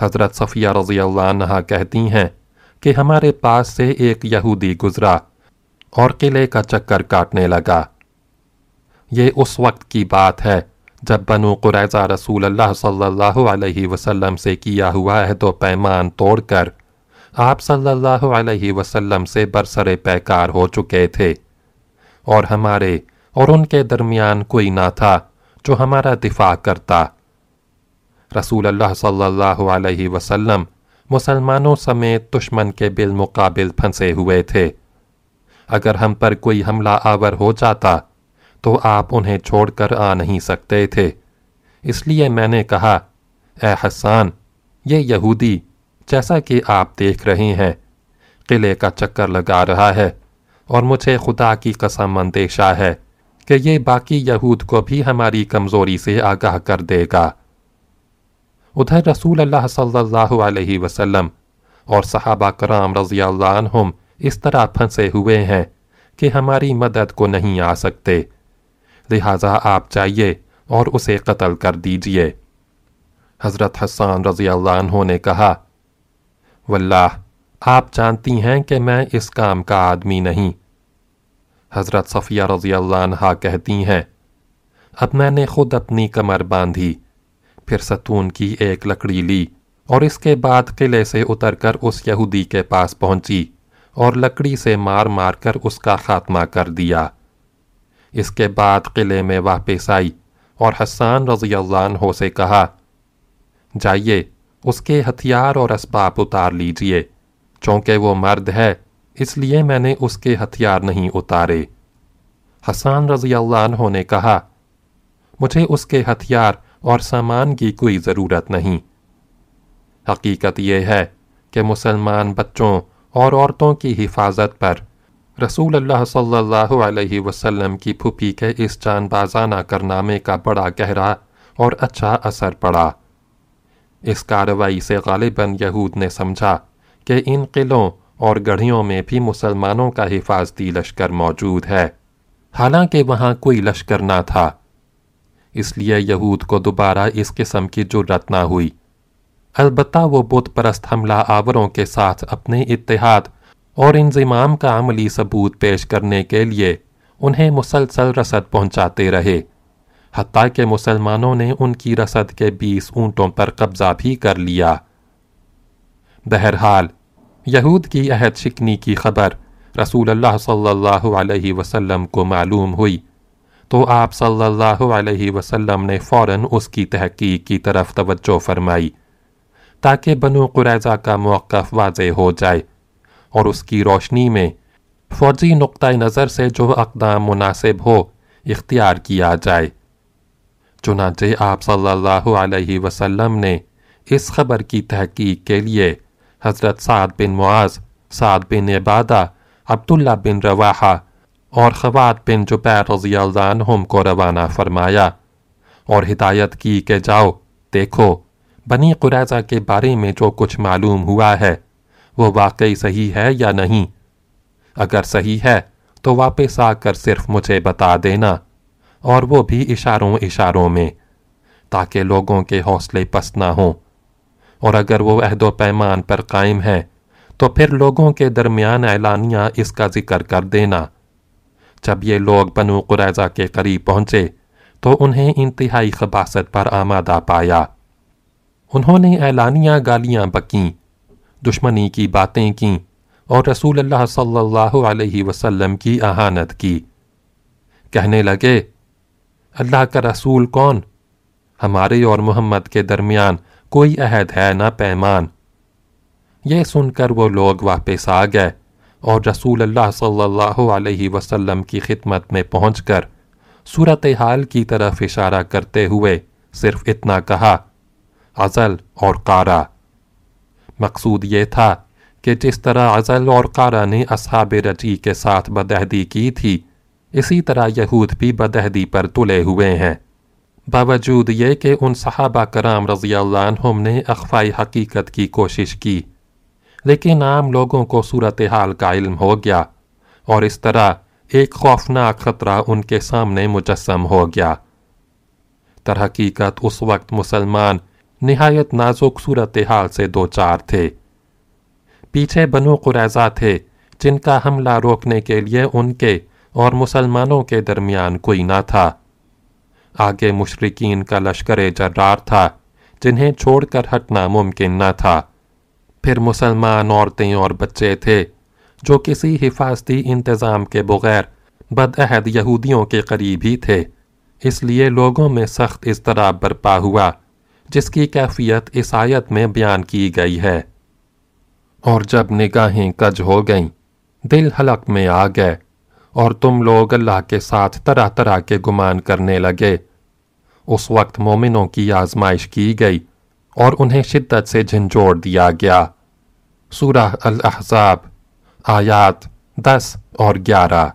حضرت صفیہ رضی اللہ عنہ کہتی ہیں کہ ہمارے پاس سے ایک یہودی گزرا اور قلعے کا چکر کاٹنے لگا۔ یہ اس وقت کی بات ہے جب بنو قریضہ رسول اللہ صلی اللہ علیہ وسلم سے کیا ہوا عہد و پیمان توڑ کر آپ صلی اللہ علیہ وسلم سے برسر پیکار ہو چکے تھے۔ اور ہمارے اور ان کے درمیان کوئی نہ تھا جو ہمارا دفاع کرتا۔ رسول اللہ صلی اللہ علیہ وسلم مسلمانوں سمیت دشمن کے بالمقابل پھنسے ہوئے تھے۔ اگر ہم پر کوئی حملہ آور ہو جاتا تو آپ انہیں چھوڑ کر آ نہیں سکتے تھے۔ اس لیے میں نے کہا، اے حسان، یہ یہودی جیسا کہ آپ دیکھ رہے ہیں، قلعے کا چکر لگا رہا ہے اور مجھے خدا کی قسم اندیشہ ہے کہ یہ باقی یہود کو بھی ہماری کمزوری سے آگاہ کر دے گا۔ ادھر رسول اللہ صلی اللہ علیہ وسلم اور صحابہ کرام رضی اللہ عنہم اس طرح پھنسے ہوئے ہیں کہ ہماری مدد کو نہیں آ سکتے۔ لہٰذا آپ چاہیے اور اسے قتل کر دیجیے حضرت حسان رضی اللہ عنہ نے کہا، واللہ، آپ جانتی ہیں کہ میں اس کام کا آدمی نہیں۔ حضرت صفیہ رضی اللہ عنہ کہتی ہیں، اب میں نے خود اپنی کمر باندھی، پھر ستون کی ایک لکڑی لی اور اس کے بعد قلعے سے اتر کر اس یہودی کے پاس پہنچی اور لکڑی سے مار مار کر اس کا خاتمہ کر دیا۔ اس کے بعد قلعے میں واپس آئی اور حسان رضی اللہ عنہ سے کہا، جائیے، اس کے ہتھیار اور اسباب اتار لیجیے، چونکہ وہ مرد ہے، اس لیے میں نے اس کے ہتھیار نہیں اتارے۔ حسان رضی اللہ عنہ نے کہا، مجھے اس کے ہتھیار اور سامان کی کوئی ضرورت نہیں۔ حقیقت یہ ہے کہ مسلمان بچوں اور عورتوں کی حفاظت پر رسول اللہ صلی اللہ علیہ وسلم کی پھپھی کے اس جان بازانہ کرنامے کا بڑا گہرا اور اچھا اثر پڑا۔ اس کاروائی سے غالباً یہود نے سمجھا کہ ان قلعوں اور گڑھیوں میں بھی مسلمانوں کا حفاظتی لشکر موجود ہے۔ حالانکہ وہاں کوئی لشکر نہ تھا۔ اس لیے یہود کو دوبارہ اس قسم کی جرت نہ ہوئی۔ البتہ وہ بت پرست حملہ آوروں کے ساتھ اپنے اتحاد اور انضمام کا عملی ثبوت پیش کرنے کے لیے انہیں مسلسل رسد پہنچاتے رہے، حتیٰ کہ مسلمانوں نے ان کی رسد کے بیس اونٹوں پر قبضہ بھی کر لیا۔ بہرحال، یہود کی عہد شکنی کی خبر رسول اللہ صلی اللہ علیہ وسلم کو معلوم ہوئی، تو آپ صلی اللہ علیہ وسلم نے فوراً اس کی تحقیق کی طرف توجہ فرمائی، تاکہ بنو قریضہ کا موقف واضح ہو جائے۔ اور اس کی روشنی میں فوجی نقطۂ نظر سے جو اقدام مناسب ہو، اختیار کیا جائے۔ چنانچہ آپ صلی اللہ علیہ وسلم نے اس خبر کی تحقیق کے لیے حضرت سعد بن معاذ، سعد بن عبادہ، عبداللہ بن رواحہ اور خوات بن جبیر رضی اللہ عنہم کو روانہ فرمایا اور ہدایت کی کہ جاؤ، دیکھو، بنی قریضہ کے بارے میں جو کچھ معلوم ہوا ہے۔ وہ واقعی صحیح ہے یا نہیں؟ اگر صحیح ہے، تو واپس آ کر صرف مجھے بتا دینا۔ اور وہ بھی اشاروں اشاروں میں، تاکہ لوگوں کے حوصلے پست نہ ہوں۔ اور اگر وہ عہد و پیمان پر قائم ہیں، تو پھر لوگوں کے درمیان اعلانیہ اس کا ذکر کر دینا۔ جب یہ لوگ بنو قریضہ کے قریب پہنچے، تو انہیں انتہائی خباست پر آمادہ پایا۔ انہوں نے اعلانیہ گالیاں بکیں۔ دشمنی کی باتیں کیں اور رسول اللہ صلی اللہ علیہ وسلم کی احانت کی۔ کہنے لگے، اللہ کا رسول کون؟ ہمارے اور محمد کے درمیان کوئی عہد ہے نہ پیمان۔ یہ سن کر وہ لوگ واپس آ گئے اور رسول اللہ صلی اللہ علیہ وسلم کی خدمت میں پہنچ کر صورتحال کی طرف اشارہ کرتے ہوئے صرف اتنا کہا عزل اور قارا مقصود یہ تھا کہ جس طرح عزل اور قارا نے اصحاب رجی کے ساتھ بدہدی کی تھی، اسی طرح یہود بھی بدہدی پر تلے ہوئے ہیں۔ باوجود یہ کہ ان صحابہ کرام رضی اللہ عنہم نے اخفائی حقیقت کی کوشش کی، لیکن عام لوگوں کو صورتحال کا علم ہو گیا اور اس طرح ایک خوفناک خطرہ ان کے سامنے مجسم ہو گیا۔ تر حقیقت اس وقت مسلمان نہایت نازک صورتحال سے دو چار تھے۔ پیچھے بنو قریضہ تھے، جن کا حملہ روکنے کے لیے ان کے اور مسلمانوں کے درمیان کوئی نہ تھا۔ آگے مشرقین کا لشکر جرار تھا، جنہیں چھوڑ کر ہٹنا ممکن نہ تھا۔ پھر مسلمان عورتیں اور بچے تھے، جو کسی حفاظتی انتظام کے بغیر بدعہد یہودیوں کے قریب ہی تھے۔ اس لیے لوگوں میں سخت اضطراب برپا ہوا۔ جس کی کیفیت اس آیت میں بیان کی گئی ہے۔ اور جب نگاہیں کج ہو گئیں، دل حلق میں آ گئے اور تم لوگ اللہ کے ساتھ طرح طرح کے گمان کرنے لگے۔ اس وقت مومنوں کی آزمائش کی گئی اور انہیں شدت سے جھنجھوڑ دیا گیا۔ سورہ الاحزاب، آیات دس اور گیارہ۔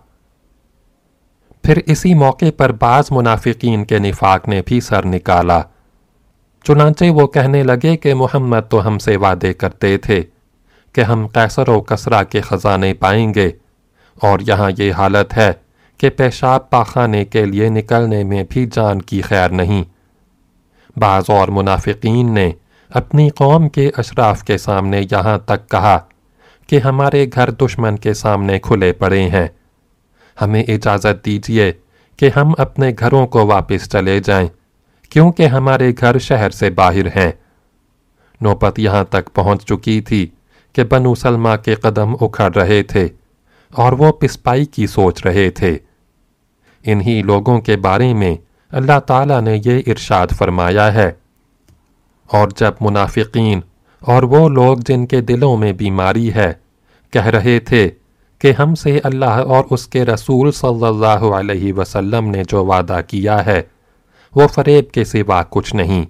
پھر اسی موقع پر بعض منافقین کے نفاق نے بھی سر نکالا۔ چنانچہ وہ کہنے لگے کہ محمد تو ہم سے وعدے کرتے تھے کہ ہم قیصر و کسرا کے خزانے پائیں گے اور یہاں یہ حالت ہے کہ پیشاب پاخانے کے لیے نکلنے میں بھی جان کی خیر نہیں۔ بعض اور منافقین نے اپنی قوم کے اشراف کے سامنے یہاں تک کہا کہ ہمارے گھر دشمن کے سامنے کھلے پڑے ہیں۔ ہمیں اجازت دیجیے کہ ہم اپنے گھروں کو واپس چلے جائیں۔ کیونکہ ہمارے گھر شہر سے باہر ہیں۔ نوبت یہاں تک پہنچ چکی تھی کہ بنو سلمہ کے قدم اکھڑ رہے تھے اور وہ پسپائی کی سوچ رہے تھے۔ انہی لوگوں کے بارے میں اللہ تعالیٰ نے یہ ارشاد فرمایا ہے۔ اور جب منافقین اور وہ لوگ جن کے دلوں میں بیماری ہے کہہ رہے تھے کہ ہم سے اللہ اور اس کے رسول صلی اللہ علیہ وسلم نے جو وعدہ کیا ہے وہ فریب کے سوا کچھ نہیں۔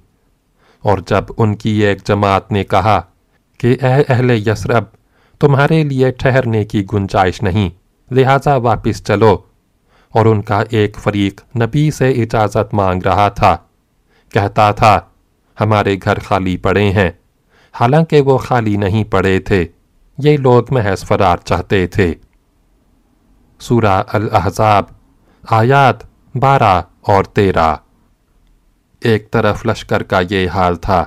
اور جب ان کی ایک جماعت نے کہا کہ اے اہل یسرب تمہارے لیے ٹھہرنے کی گنجائش نہیں، لہٰذا واپس چلو۔ اور ان کا ایک فریق نبی سے اجازت مانگ رہا تھا۔ کہتا تھا، ہمارے گھر خالی پڑے ہیں۔ حالانکہ وہ خالی نہیں پڑے تھے، یہ لوگ محض فرار چاہتے تھے۔ سورہ الاحزاب، آیات بارہ اور تیرہ۔ ایک طرف لشکر کا یہ حال تھا۔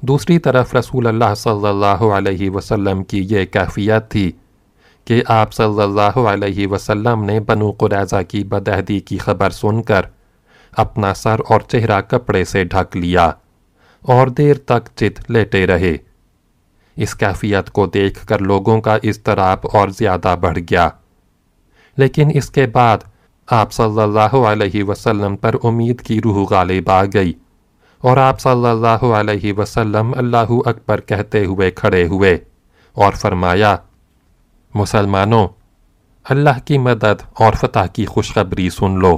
دوسری طرف رسول اللہ صلی اللہ علیہ وسلم کی یہ کیفیت تھی کہ آپ صلی اللہ علیہ وسلم نے بنو قریضہ کی بدہدی کی خبر سن کر اپنا سر اور چہرہ کپڑے سے ڈھک لیا اور دیر تک چت لیٹے رہے۔ اس کیفیت کو دیکھ کر لوگوں کا اضطراب اور زیادہ بڑھ گیا۔ لیکن اس کے بعد آپ صلی اللہ علیہ وسلم پر امید کی روح غالب آ گئی اور آپ صلی اللہ علیہ وسلم اللہ اکبر کہتے ہوئے کھڑے ہوئے اور فرمایا، مسلمانوں، اللہ کی مدد اور فتح کی خوشخبری سن لو۔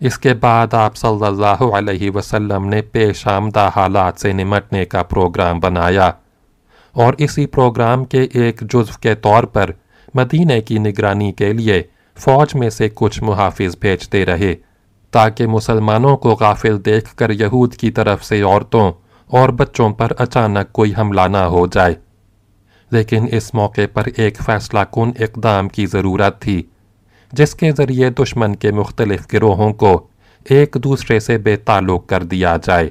اس کے بعد آپ صلی اللہ علیہ وسلم نے پیش آمدہ حالات سے نمٹنے کا پروگرام بنایا اور اسی پروگرام کے ایک جزو کے طور پر مدینہ کی نگرانی کے لیے فوج میں سے کچھ محافظ بھیجتے رہے تاکہ مسلمانوں کو غافل دیکھ کر یہود کی طرف سے عورتوں اور بچوں پر اچانک کوئی حملہ نہ ہو جائے۔ لیکن اس موقع پر ایک فیصلہ کن اقدام کی ضرورت تھی، جس کے ذریعے دشمن کے مختلف گروہوں کو ایک دوسرے سے بے تعلق کر دیا جائے۔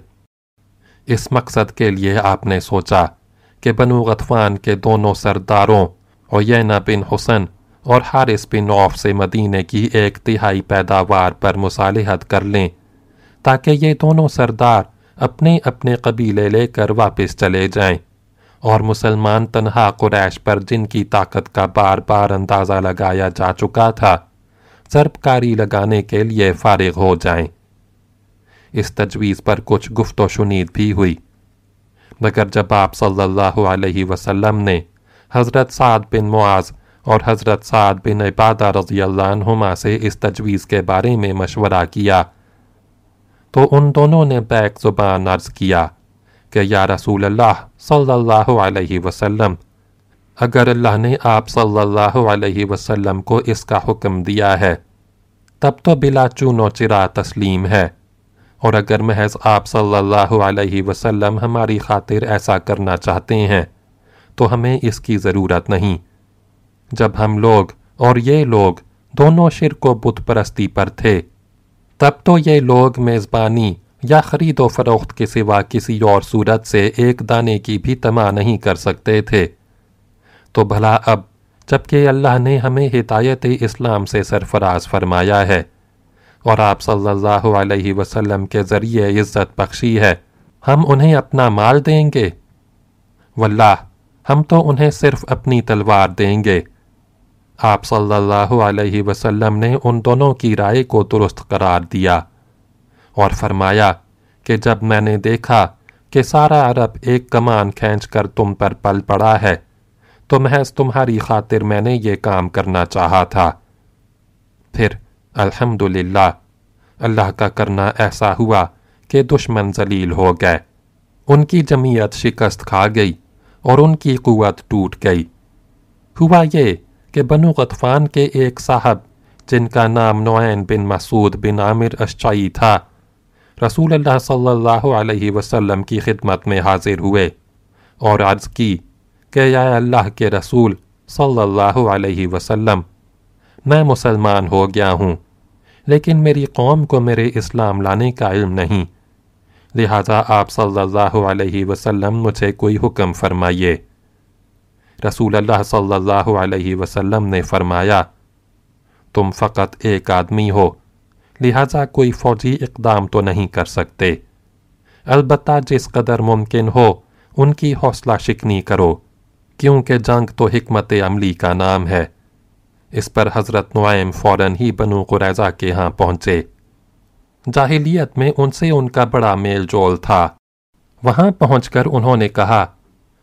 اس مقصد کے لیے آپ نے سوچا کہ بنو غطفان کے دونوں سرداروں عیینہ بن حسن اور حارث بن عوف سے مدینہ کی ایک تہائی پیداوار پر مصالحت کر لیں، تاکہ یہ دونوں سردار اپنے اپنے قبیلے لے کر واپس چلے جائیں۔ اور مسلمان تنہا قریش پر جن کی طاقت کا بار بار اندازہ لگایا جا چکا تھا ضرب کاری لگانے کے لیے فارغ ہو جائیں۔ اس تجویز پر کچھ گفت و شنید بھی ہوئی۔ مگر جب آپ صلی اللہ علیہ وسلم نے حضرت سعد بن معاذ اور حضرت سعد بن عبادہ رضی اللہ عنہما سے اس تجویز کے بارے میں مشورہ کیا۔ تو ان دونوں نے بیک زبان عرض کیا کہ یا رسول اللہ صلی اللہ علیہ وسلم، اگر اللہ نے آپ صلی اللہ علیہ وسلم کو اس کا حکم دیا ہے، تب تو بلا چون و چرا تسلیم ہے۔ اور اگر محض آپ صلی اللہ علیہ وسلم ہماری خاطر ایسا کرنا چاہتے ہیں، تو ہمیں اس کی ضرورت نہیں۔ جب ہم لوگ اور یہ لوگ دونوں شرک و بت پرستی پر تھے، تب تو یہ لوگ میزبانی یا خرید و فروخت کے سوا کسی اور صورت سے ایک دانے کی بھی تما نہیں کر سکتے تھے۔ تو بھلا اب جبکہ اللہ نے ہمیں ہدایت اسلام سے سرفراز فرمایا ہے اور آپ صلی اللہ علیہ وسلم کے ذریعے عزت بخشی ہے، ہم انہیں اپنا مال دیں گے۔ واللہ، ہم تو انہیں صرف اپنی تلوار دیں گے۔ آپ صلی اللہ علیہ وسلم نے ان دونوں کی رائے کو درست قرار دیا اور فرمایا کہ جب میں نے دیکھا کہ سارا عرب ایک کمان کھینچ کر تم پر پل پڑا ہے، تو محض تمہاری خاطر میں نے یہ کام کرنا چاہا تھا۔ پھر الحمدللہ، اللہ کا کرنا ایسا ہوا کہ دشمن ذلیل ہو گئے۔ ان کی جمعیت شکست کھا گئی اور ان کی قوت ٹوٹ گئی۔ ہوا یہ کہ بنو غطفان کے ایک صاحب، جن کا نام نوین بن مسعود بن عامر اشچائی تھا، رسول اللہ صلی اللہ علیہ وسلم کی خدمت میں حاضر ہوئے اور عرض کی کہ یا اللہ کے رسول صلی اللہ علیہ وسلم، میں مسلمان ہو گیا ہوں، لیکن میری قوم کو میرے اسلام لانے کا علم نہیں، لہٰذا آپ صلی اللہ علیہ وسلم مجھے کوئی حکم فرمائیے۔ رسول اللہ صلی اللہ علیہ وسلم نے فرمایا، تم فقط ایک آدمی ہو، لہٰذا کوئی فوجی اقدام تو نہیں کر سکتے۔ البتہ جس قدر ممکن ہو، ان کی حوصلہ شکنی کرو، کیونکہ جنگ تو حکمت عملی کا نام ہے۔ اس پر حضرت نعیم فوراً ہی بنو قریضہ کے ہاں پہنچے۔ جاہلیت میں ان سے ان کا بڑا میل جول تھا۔ وہاں پہنچ کر انہوں نے کہا،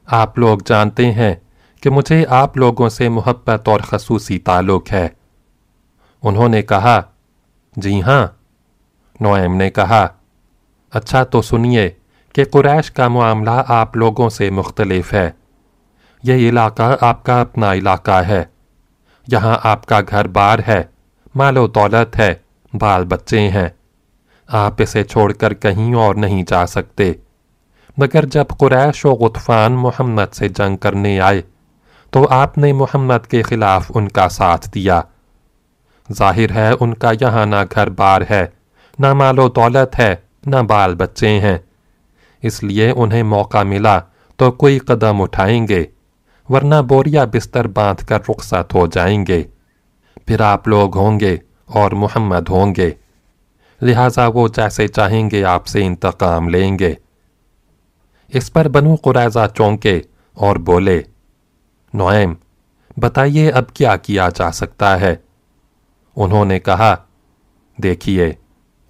آپ لوگ جانتے ہیں کہ مجھے آپ لوگوں سے محبت اور خصوصی تعلق ہے۔ انہوں نے کہا جی ہاں نویم نے کہا اچھا تو سنیے کہ قریش کا معاملہ آپ لوگوں سے مختلف ہے۔ یہ علاقہ آپ کا اپنا علاقہ ہے۔ یہاں آپ کا گھر بار ہے، مال و دولت ہے، بال بچے ہیں۔ آپ اسے چھوڑ کر کہیں اور نہیں جا سکتے۔ مگر جب قریش و غطفان محمد سے جنگ کرنے آئے تو آپ نے محمد کے خلاف ان کا ساتھ دیا۔ ظاہر ہے ان کا یہاں نہ گھر بار ہے، نہ مال و دولت ہے، نہ بال بچے ہیں۔ اس لیے انہیں موقع ملا تو کوئی قدم اٹھائیں گے، ورنہ بوریا بستر باندھ کر رخصت ہو جائیں گے۔ پھر آپ لوگ ہوں گے اور محمد ہوں گے۔ لہٰذا وہ جیسے چاہیں گے آپ سے انتقام لیں گے۔ اس پر بنو قریضہ چونکے اور بولے نویم بتائیے اب کیا کیا جا سکتا ہے؟ انہوں نے کہا، دیکھیے،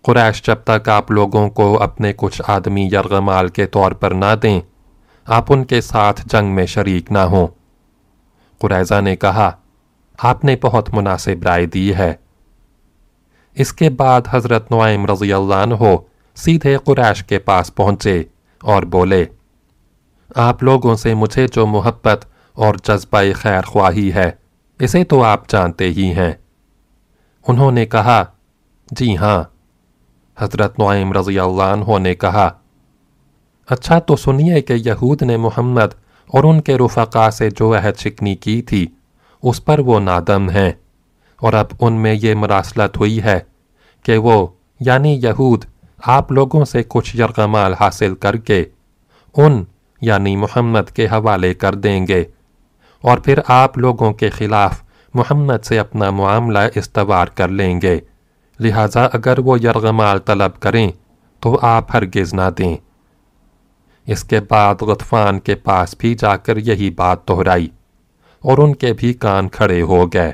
قریش جب تک آپ لوگوں کو اپنے کچھ آدمی یرغمال کے طور پر نہ دیں، آپ ان کے ساتھ جنگ میں شریک نہ ہوں۔ قریضہ نے کہا، آپ نے بہت مناسب رائے دی ہے۔ اس کے بعد حضرت نعیم رضی اللہ عنہ سیدھے قریش کے پاس پہنچے اور بولے، آپ لوگوں سے مجھے جو محبت اور جذبہ خیر خواہی ہے۔ اسے تو آپ جانتے ہی ہیں۔ انہوں نے کہا جی ہاں حضرت نعیم رضی اللہ عنہ نے کہا اچھا تو سنیے کہ یہود نے محمد اور ان کے رفقا سے جو عہد شکنی کی تھی، اس پر وہ نادم ہیں۔ اور اب ان میں یہ مراسلت ہوئی ہے کہ وہ یعنی یہود، آپ لوگوں سے کچھ یرغمال حاصل کر کے ان یعنی محمد کے حوالے کر دیں گے۔ اور پھر آپ لوگوں کے خلاف محمد سے اپنا معاملہ استوار کر لیں گے۔ لہٰذا اگر وہ یرغمال طلب کریں تو آپ ہرگز نہ دیں۔ اس کے بعد غطفان کے پاس بھی جا کر یہی بات دہرائی اور ان کے بھی کان کھڑے ہو گئے۔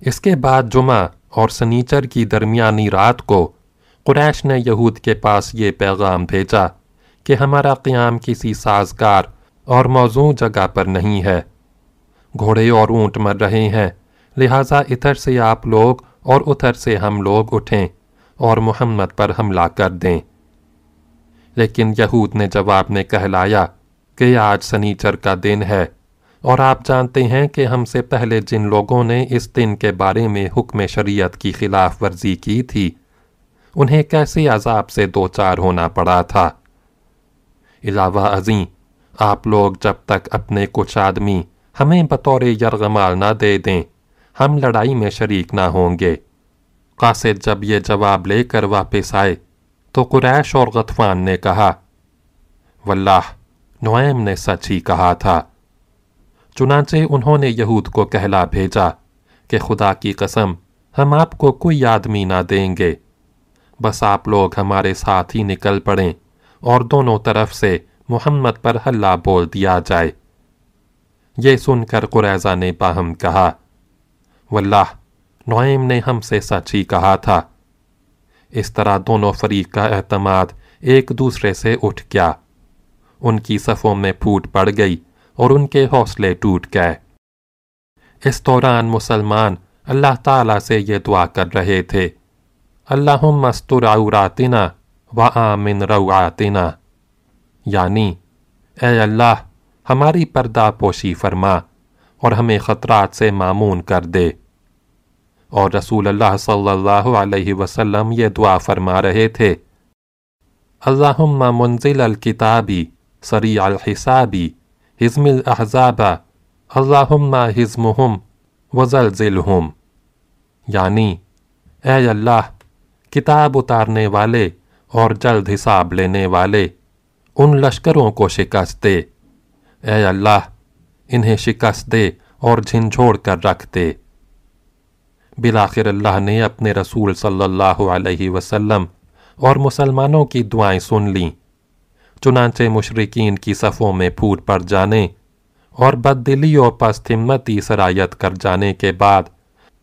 اس کے بعد جمعہ اور سنیچر کی درمیانی رات کو قریش نے یہود کے پاس یہ پیغام بھیجا کہ ہمارا قیام کسی سازگار اور موزوں جگہ پر نہیں ہے۔ گھوڑے اور اونٹ مر رہے ہیں۔ لہٰذا ادھر سے آپ لوگ اور ادھر سے ہم لوگ اٹھیں اور محمد پر حملہ کر دیں۔ لیکن یہود نے جواب میں کہلایا کہ آج سنیچر کا دن ہے اور آپ جانتے ہیں کہ ہم سے پہلے جن لوگوں نے اس دن کے بارے میں حکم شریعت کی خلاف ورزی کی تھی، انہیں کیسے عذاب سے دو چار ہونا پڑا تھا۔ علاوہ ازیں، آپ لوگ جب تک اپنے کچھ آدمی ہمیں بطور یرغمال نہ دے دیں۔ ہم لڑائی میں شریک نہ ہوں گے۔ قاصد جب یہ جواب لے کر واپس آئے تو قریش اور غطفان نے کہا، واللہ، نعیم نے سچ ہی کہا تھا۔ چنانچہ انہوں نے یہود کو کہلا بھیجا کہ خدا کی قسم، ہم آپ کو کوئی آدمی نہ دیں گے۔ بس آپ لوگ ہمارے ساتھ ہی نکل پڑیں اور دونوں طرف سے محمد پر حلہ بول دیا جائے۔ یہ سن کر قریضہ نے باہم کہا، واللہ، نعیم نے ہم سے سچ ہی کہا تھا۔ اس طرح دونوں فریق کا اعتماد ایک دوسرے سے اٹھ گیا۔ ان کی صفوں میں پھوٹ پڑ گئی اور ان کے حوصلے ٹوٹ گئے۔ اس دوران مسلمان اللہ تعالیٰ سے یہ دعا کر رہے تھے، اللہم استر عوراتنا و آمن روعاتنا یعنی اے اللہ ہماری پردہ پوشی فرما اور ہمیں خطرات سے معمون کر دے۔ اور رسول اللہ صلی اللہ علیہ وسلم یہ دعا فرما رہے تھے، اللہم منزل الکتابی سریع الحسابی حزم الاحزاب اللہم حزمہم وزلزلہم یعنی اے اللہ، کتاب اتارنے والے اور جلد حساب لینے والے، ان لشکروں کو شکست دے۔ اے اللہ، انہیں شکست دے اور جھنجھوڑ کر رکھ دے۔ بلاخر اللہ نے اپنے رسول صلی اللہ علیہ وسلم اور مسلمانوں کی دعائیں سن لیں۔ چنانچہ مشرقین کی صفوں میں پھوٹ پڑ جانے اور بد دلی و پست ہمتی سرایت کر جانے کے بعد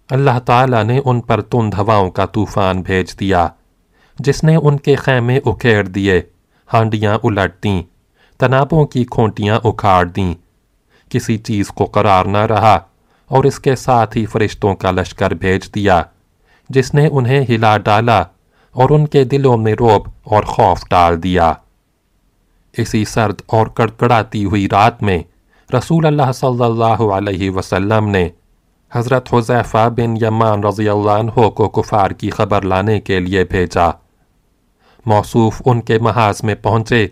اللہ تعالیٰ نے ان پر تند ہواؤں کا طوفان بھیج دیا، جس نے ان کے خیمے اکھیڑ دیے، ہانڈیاں الٹ دیں۔ تنابوں کی کھونٹیاں اکھاڑ دیں۔ کسی چیز کو قرار نہ رہا اور اس کے ساتھ ہی فرشتوں کا لشکر بھیج دیا، جس نے انہیں ہلا ڈالا اور ان کے دلوں میں روب اور خوف ڈال دیا۔ اسی سرد اور کڑکڑاتی ہوئی رات میں رسول اللہ صلی اللہ علیہ وسلم نے حضرت حضیفہ بن یمان رضی اللہ عنہ کو کفار کی خبر لانے کے لیے بھیجا۔ موصوف ان کے محاذ میں پہنچے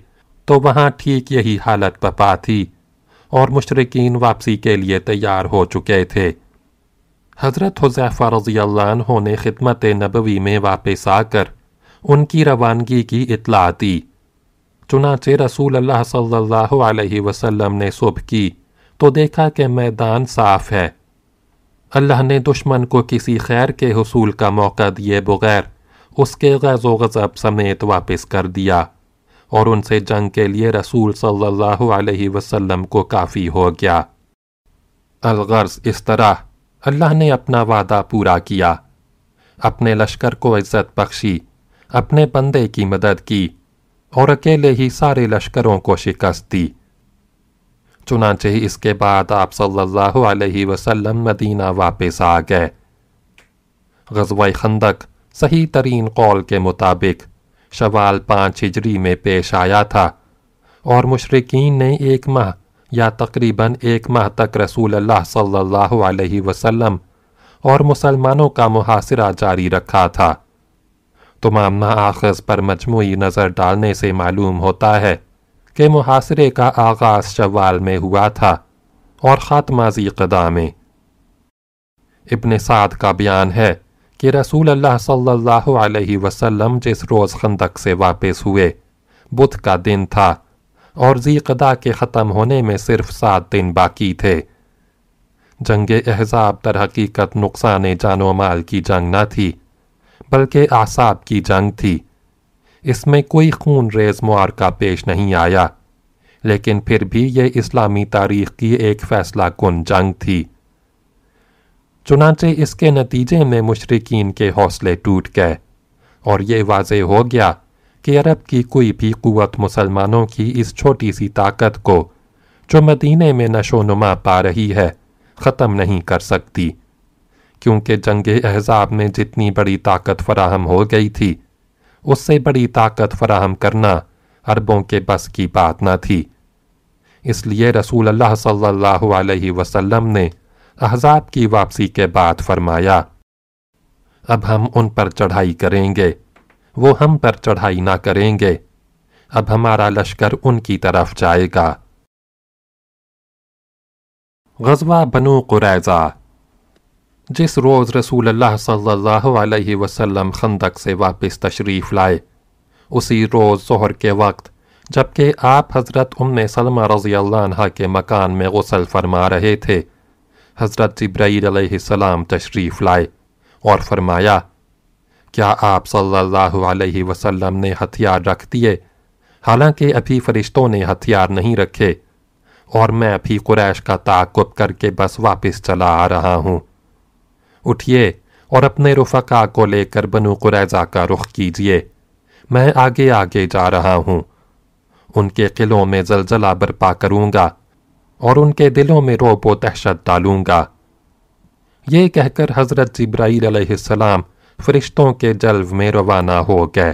تو وہاں ٹھیک یہی حالت پپا تھی اور مشرقین واپسی کے لیے تیار ہو چکے تھے۔ حضرت حضیفہ رضی اللہ عنہ نے خدمت نبوی میں واپس آ کر ان کی روانگی کی اطلاع دی۔ چنانچہ رسول اللہ صلی اللہ علیہ وسلم نے صبح کی تو دیکھا کہ میدان صاف ہے۔ اللہ نے دشمن کو کسی خیر کے حصول کا موقع دیے بغیر اس کے غیظ و غضب سمیت واپس کر دیا۔ اور ان سے جنگ کے لیے رسول صلی اللہ علیہ وسلم کو کافی ہو گیا۔ الغرض اس طرح، اللہ نے اپنا وعدہ پورا کیا۔ اپنے لشکر کو عزت بخشی، اپنے بندے کی مدد کی اور اکیلے ہی سارے لشکروں کو شکست دی۔ چنانچہ اس کے بعد آپ صلی اللہ علیہ وسلم مدینہ واپس آ گئے۔ غزوہ خندق صحیح ترین قول کے مطابق شوال پانچ ہجری میں پیش آیا تھا۔ اور مشرقین نے ایک ماہ یا تقریباً ایک ماہ تک رسول اللہ صلی اللہ علیہ وسلم اور مسلمانوں کا محاصرہ جاری رکھا تھا۔ تمام آخذ پر مجموعی نظر ڈالنے سے معلوم ہوتا ہے کہ محاصرے کا آغاز شوال میں ہوا تھا اور خاتمہ قدا میں۔ ابن سعد کا بیان ہے کہ رسول اللہ صلی اللہ علیہ وسلم جس روز خندق سے واپس ہوئے بدھ کا دن تھا اور قدا کے ختم ہونے میں صرف سات دن باقی تھے۔ جنگ احزاب در حقیقت نقصان جان و مال کی جنگ نہ تھی، بلکہ اعصاب کی جنگ تھی۔ اس میں کوئی خون ریز معارکہ پیش نہیں آیا، لیکن پھر بھی یہ اسلامی تاریخ کی ایک فیصلہ کن جنگ تھی۔ چنانچہ اس کے نتیجے میں مشرقین کے حوصلے ٹوٹ گئے اور یہ واضح ہو گیا کہ عرب کی کوئی بھی قوت مسلمانوں کی اس چھوٹی سی طاقت کو جو مدینے میں نشو نما پا رہی ہے ختم نہیں کر سکتی۔ کیونکہ جنگ احزاب میں جتنی بڑی طاقت فراہم ہو گئی تھی، اس سے بڑی طاقت فراہم کرنا عربوں کے بس کی بات نہ تھی۔ اس لیے رسول اللہ صلی اللہ علیہ وسلم نے احزاب کی واپسی کے بعد فرمایا، اب ہم ان پر چڑھائی کریں گے، وہ ہم پر چڑھائی نہ کریں گے، اب ہمارا لشکر ان کی طرف جائے گا۔ غزوہ بنو قریضہ جس روز رسول اللہ صلی اللہ علیہ وسلم خندق سے واپس تشریف لائے، اسی روز ظہر کے وقت، جبکہ آپ حضرت ام سلمہ رضی اللہ عنہ کے مکان میں غسل فرما رہے تھے۔ حضرت جبرائیل علیہ السلام تشریف لائے اور فرمایا، کیا آپ صلی اللہ علیہ وسلم نے ہتھیار رکھ دیے؟ حالانکہ ابھی فرشتوں نے ہتھیار نہیں رکھے اور میں ابھی قریش کا تعقب کر کے بس واپس چلا آ رہا ہوں۔ اٹھئے اور اپنے رفقا کو لے کر بنو قریضہ کا رخ کیجیے میں آگے آگے جا رہا ہوں، ان کے قلعوں میں زلزلہ برپا کروں گا۔ اور ان کے دلوں میں روب و دہشت ڈالوں گا۔ یہ کہہ کر حضرت جبرائیل علیہ السلام فرشتوں کے جلو میں روانہ ہو گئے۔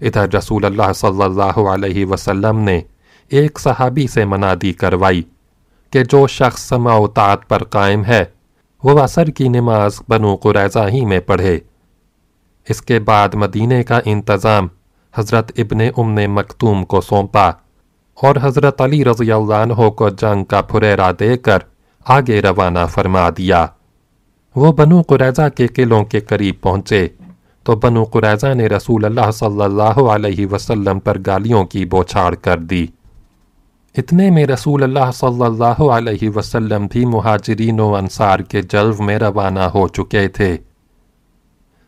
ادھر رسول اللہ صلی اللہ علیہ وسلم نے ایک صحابی سے منادی کروائی کہ جو شخص سما و تعت پر قائم ہے، وہ اثر کی نماز بنو قریضہ ہی میں پڑھے۔ اس کے بعد مدینے کا انتظام حضرت ابن ام مکتوم کو سونپا۔ اور حضرت علی رضی اللہ عنہ کو جنگ کا پھریرا دے کر آگے روانہ فرما دیا۔ وہ بنو قریضہ کے قلعوں کے قریب پہنچے۔ تو بنو قریضہ نے رسول اللہ صلی اللہ علیہ وسلم پر گالیوں کی بوچھاڑ کر دی۔ اتنے میں رسول اللہ صلی اللہ علیہ وسلم بھی مہاجرین و انصار کے جلو میں روانہ ہو چکے تھے۔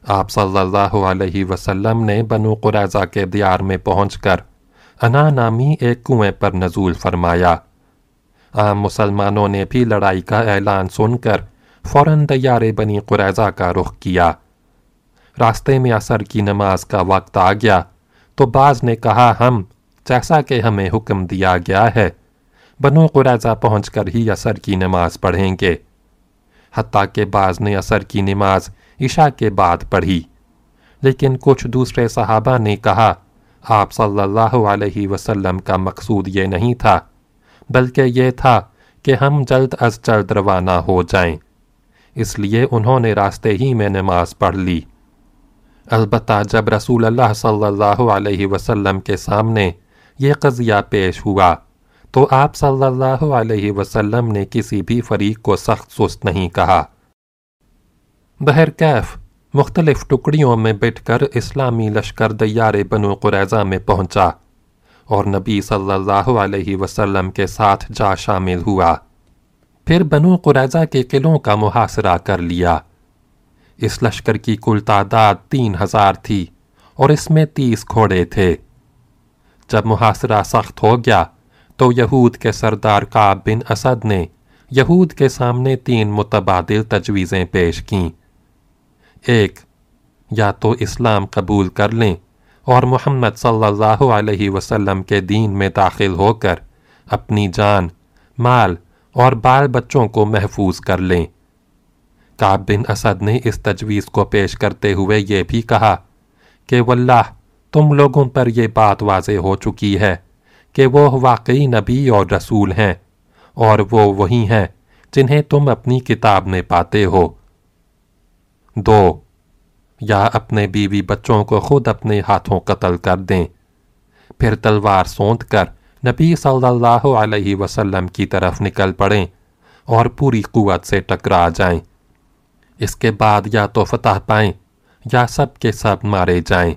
آپ صلی اللہ علیہ وسلم نے بنو قریضہ کے دیار میں پہنچ کر انا نامی ایک کنویں پر نزول فرمایا۔ عام مسلمانوں نے بھی لڑائی کا اعلان سن کر فوراً دیار بنی قریضہ کا رخ کیا۔ راستے میں اثر کی نماز کا وقت آ گیا تو بعض نے کہا، ہم، جیسا کہ ہمیں حکم دیا گیا ہے، بنو قریضہ پہنچ کر ہی اثر کی نماز پڑھیں گے۔ حتیٰ کہ بعض نے اثر کی نماز عشاء کے بعد پڑھی۔ لیکن کچھ دوسرے صحابہ نے کہا آپ صلی اللہ علیہ وسلم کا مقصود یہ نہیں تھا، بلکہ یہ تھا کہ ہم جلد از جلد روانہ ہو جائیں۔ اس لیے انہوں نے راستے ہی میں نماز پڑھ لی۔ البتہ جب رسول اللہ صلی اللہ علیہ وسلم کے سامنے یہ قضیہ پیش ہوا، تو آپ صلی اللہ علیہ وسلم نے کسی بھی فریق کو سخت سست نہیں کہا۔ بہرکیف مختلف ٹکڑیوں میں بٹ کر اسلامی لشکر دیار بنو قریضہ میں پہنچا اور نبی صلی اللہ علیہ وسلم کے ساتھ جا شامل ہوا۔ پھر بنو قریضہ کے قلعوں کا محاصرہ کر لیا۔ اس لشکر کی کل تعداد تین ہزار تھی اور اس میں تیس گھوڑے تھے۔ جب محاصرہ سخت ہو گیا تو یہود کے سردار قاب بن اسد نے یہود کے سامنے تین متبادل تجویزیں پیش کیں۔ ایک، یا تو اسلام قبول کر لیں اور محمد صلی اللہ علیہ وسلم کے دین میں داخل ہو کر اپنی جان، مال اور بال بچوں کو محفوظ کر لیں۔ کعب بن اسد نے اس تجویز کو پیش کرتے ہوئے یہ بھی کہا کہ واللہ، تم لوگوں پر یہ بات واضح ہو چکی ہے کہ وہ واقعی نبی اور رسول ہیں اور وہ وہی ہیں جنہیں تم اپنی کتاب میں پاتے ہو۔ دو، یا اپنے بیوی بچوں کو خود اپنے ہاتھوں قتل کر دیں۔ پھر تلوار سونت کر نبی صلی اللہ علیہ وسلم کی طرف نکل پڑیں اور پوری قوت سے ٹکرا جائیں۔ اس کے بعد یا تو فتح پائیں یا سب کے سب مارے جائیں۔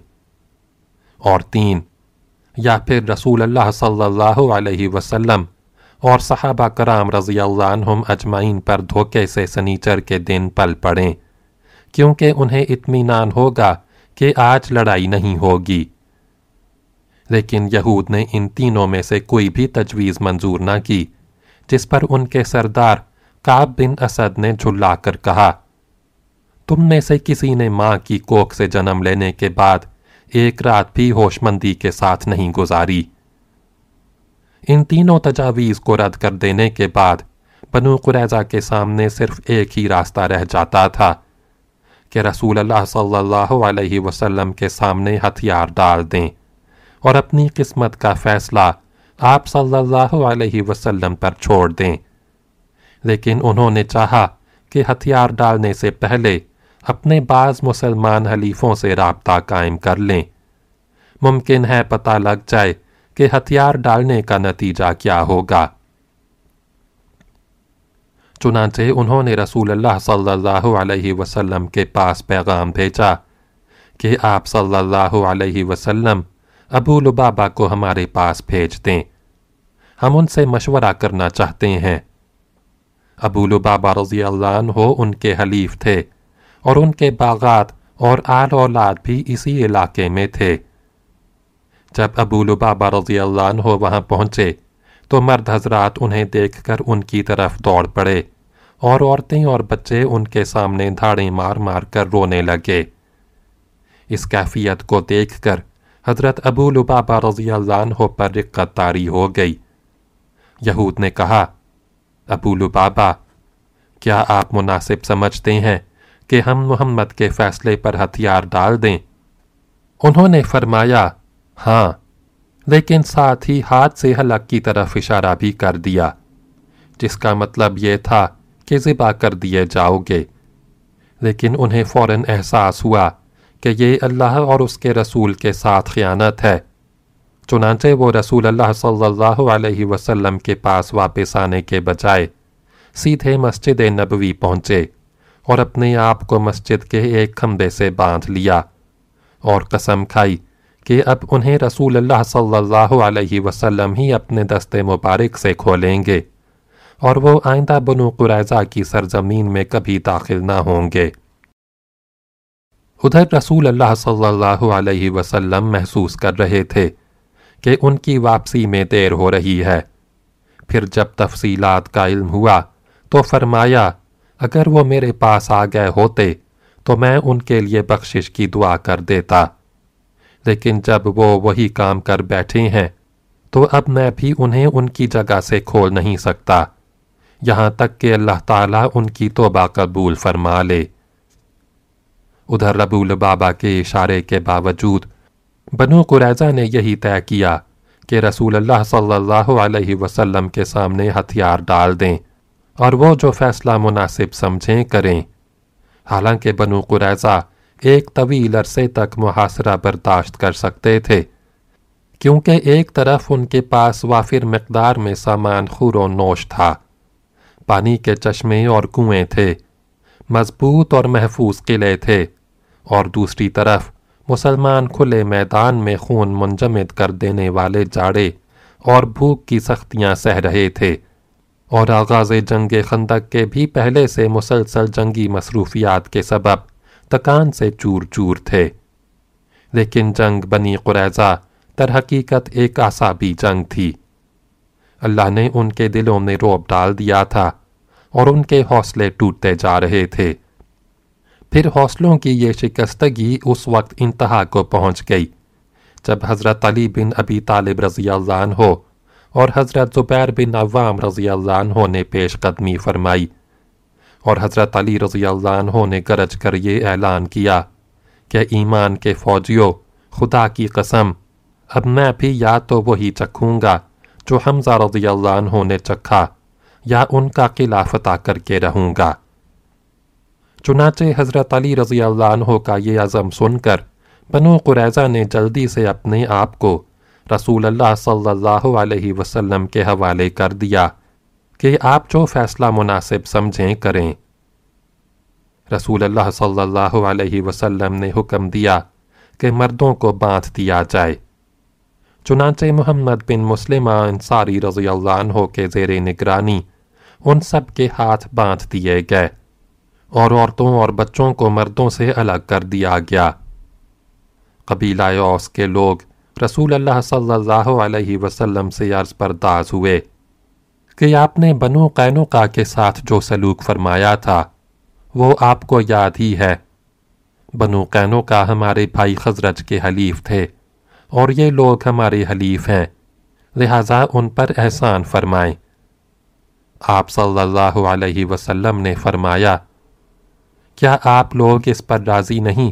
اور تین، یا پھر رسول اللہ صلی اللہ علیہ وسلم اور صحابہ کرام رضی اللہ عنہم اجمعین پر دھوکے سے سنیچر کے دن پل پڑیں۔ کیونکہ انہیں اطمینان ہوگا کہ آج لڑائی نہیں ہوگی۔ لیکن یہود نے ان تینوں میں سے کوئی بھی تجویز منظور نہ کی، جس پر ان کے سردار کعب بن اسد نے جھلا کر کہا، تم میں سے کسی نے ماں کی کوک سے جنم لینے کے بعد ایک رات بھی ہوش مندی کے ساتھ نہیں گزاری۔ ان تینوں تجاویز کو رد کر دینے کے بعد بنو قریضہ کے سامنے صرف ایک ہی راستہ رہ جاتا تھا۔ کہ رسول اللہ صلی اللہ علیہ وسلم کے سامنے ہتھیار ڈال دیں اور اپنی قسمت کا فیصلہ آپ صلی اللہ علیہ وسلم پر چھوڑ دیں۔ لیکن انہوں نے چاہا کہ ہتھیار ڈالنے سے پہلے اپنے بعض مسلمان حلیفوں سے رابطہ قائم کر لیں۔ ممکن ہے پتہ لگ جائے کہ ہتھیار ڈالنے کا نتیجہ کیا ہوگا۔ چنانچہ انہوں نے رسول اللہ صلی اللہ علیہ وسلم کے پاس پیغام بھیجا کہ آپ صلی اللہ علیہ وسلم ابو لبابا کو ہمارے پاس بھیج دیں۔ ہم ان سے مشورہ کرنا چاہتے ہیں۔ ابو لبابا رضی اللہ عنہ ان کے حلیف تھے اور ان کے باغات اور آل اولاد بھی اسی علاقے میں تھے۔ جب ابو لبابا رضی اللہ عنہ وہاں پہنچے تو مرد حضرات انہیں دیکھ کر ان کی طرف دوڑ پڑے اور عورتیں اور بچے ان کے سامنے دھاڑیں مار مار کر رونے لگے۔ اس کیفیت کو دیکھ کر حضرت ابو لبابا رضی اللہ عنہ پر رقت تاری ہو گئی۔ یہود نے کہا، ابو لبابا کیا آپ مناسب سمجھتے ہیں کہ ہم محمد کے فیصلے پر ہتھیار ڈال دیں؟ انہوں نے فرمایا ہاں۔ لیکن ساتھ ہی ہاتھ سے حلق کی طرف اشارہ بھی کر دیا، جس کا مطلب یہ تھا کہ ذبح کر دیے جاؤ گے۔ لیکن انہیں فوراً احساس ہوا کہ یہ اللہ اور اس کے رسول کے ساتھ خیانت ہے، چنانچہ وہ رسول اللہ صلی اللہ علیہ وسلم کے پاس واپس آنے کے بجائے سیدھے مسجد نبوی پہنچے اور اپنے آپ کو مسجد کے ایک کھمبے سے باندھ لیا اور قسم کھائی کہ اب انہیں رسول اللہ صلی اللہ علیہ وسلم ہی اپنے دست مبارک سے کھولیں گے اور وہ آئندہ بنو قریضہ کی سرزمین میں کبھی داخل نہ ہوں گے۔ ادھر رسول اللہ صلی اللہ علیہ وسلم محسوس کر رہے تھے کہ ان کی واپسی میں دیر ہو رہی ہے۔ پھر جب تفصیلات کا علم ہوا تو فرمایا، اگر وہ میرے پاس آ گئے ہوتے تو میں ان کے لیے بخشش کی دعا کر دیتا۔ لیکن جب وہ وہی کام کر بیٹھے ہیں، تو اب میں بھی انہیں ان کی جگہ سے کھول نہیں سکتا۔ یہاں تک کہ اللہ تعالیٰ ان کی توبہ قبول فرما لے۔ ادھر ربول بابا کے اشارے کے باوجود بنو قریضہ نے یہی طے کیا کہ رسول اللہ صلی اللہ علیہ وسلم کے سامنے ہتھیار ڈال دیں اور وہ جو فیصلہ مناسب سمجھیں کریں۔ حالانکہ بنو قریضہ ایک طویل عرصے تک محاصرہ برداشت کر سکتے تھے، کیونکہ ایک طرف ان کے پاس وافر مقدار میں سامان خور و نوش تھا، پانی کے چشمے اور کنویں تھے، مضبوط اور محفوظ قلعے تھے، اور دوسری طرف مسلمان کھلے میدان میں خون منجمد کر دینے والے جاڑے اور بھوک کی سختیاں سہ رہے تھے، اور آغاز جنگ خندق کے بھی پہلے سے مسلسل جنگی مصروفیات کے سبب تکان سے چور چور تھے۔ لیکن جنگ بنی قریضہ در حقیقت ایک آسابی جنگ تھی۔ اللہ نے ان کے دلوں میں روب ڈال دیا تھا اور ان کے حوصلے ٹوٹتے جا رہے تھے۔ پھر حوصلوں کی یہ شکستگی اس وقت انتہا کو پہنچ گئی، جب حضرت علی بن ابی طالب رضی اللہ عنہ اور حضرت زبیر بن عوام رضی اللہ عنہ نے پیش قدمی فرمائی۔ اور حضرت علی رضی اللہ عنہ نے گرج کر یہ اعلان کیا کہ ایمان کے فوجیوں، خدا کی قسم، اب میں بھی یا تو وہی چکھوں گا جو حمزہ رضی اللہ عنہ نے چکھا، یا ان کا قلعہ فتح کر کے رہوں گا۔ چنانچہ حضرت علی رضی اللہ عنہ کا یہ عزم سن کر بنو قریضہ نے جلدی سے اپنے آپ کو رسول اللہ صلی اللہ علیہ وسلم کے حوالے کر دیا۔ کہ آپ جو فیصلہ مناسب سمجھیں، کریں۔ رسول اللہ صلی اللہ علیہ وسلم نے حکم دیا کہ مردوں کو باندھ دیا جائے۔ چنانچہ محمد بن مسلمہ انصاری رضی اللہ عنہ کے زیر نگرانی ان سب کے ہاتھ باندھ دیے گئے اور عورتوں اور بچوں کو مردوں سے الگ کر دیا گیا۔ قبیلہ اوس کے لوگ رسول اللہ صلی اللہ علیہ وسلم سے عرض پرداز ہوئے۔ کہ آپ نے بنو قینوقا کے ساتھ جو سلوک فرمایا تھا، وہ آپ کو یاد ہی ہے۔ بنو قینوقا ہمارے بھائی خزرج کے حلیف تھے اور یہ لوگ ہمارے حلیف ہیں، لہٰذا ان پر احسان فرمائیں۔ آپ صلی اللہ علیہ وسلم نے فرمایا، کیا آپ لوگ اس پر راضی نہیں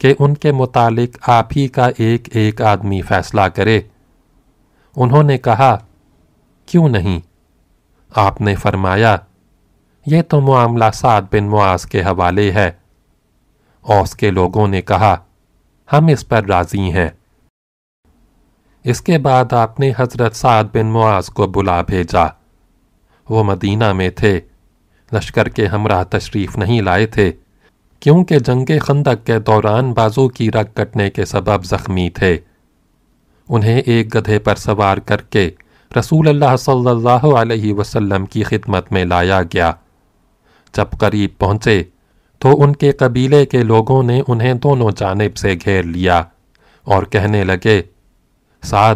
کہ ان کے متعلق آپ ہی کا ایک ایک آدمی فیصلہ کرے؟ انہوں نے کہا، کیوں نہیں؟ آپ نے فرمایا، یہ تو معاملہ سعد بن معاذ کے حوالے ہے۔ اوس کے لوگوں نے کہا، ہم اس پر راضی ہیں۔ اس کے بعد آپ نے حضرت سعد بن معاذ کو بلا بھیجا۔ وہ مدینہ میں تھے۔ لشکر کے ہمراہ تشریف نہیں لائے تھے، کیونکہ جنگ خندق کے دوران بازو کی رگ کٹنے کے سبب زخمی تھے۔ انہیں ایک گدھے پر سوار کر کے رسول اللہ صلی اللہ علیہ وسلم کی خدمت میں لایا گیا۔ جب قریب پہنچے تو ان کے قبیلے کے لوگوں نے انہیں دونوں جانب سے گھیر لیا اور کہنے لگے، سعد،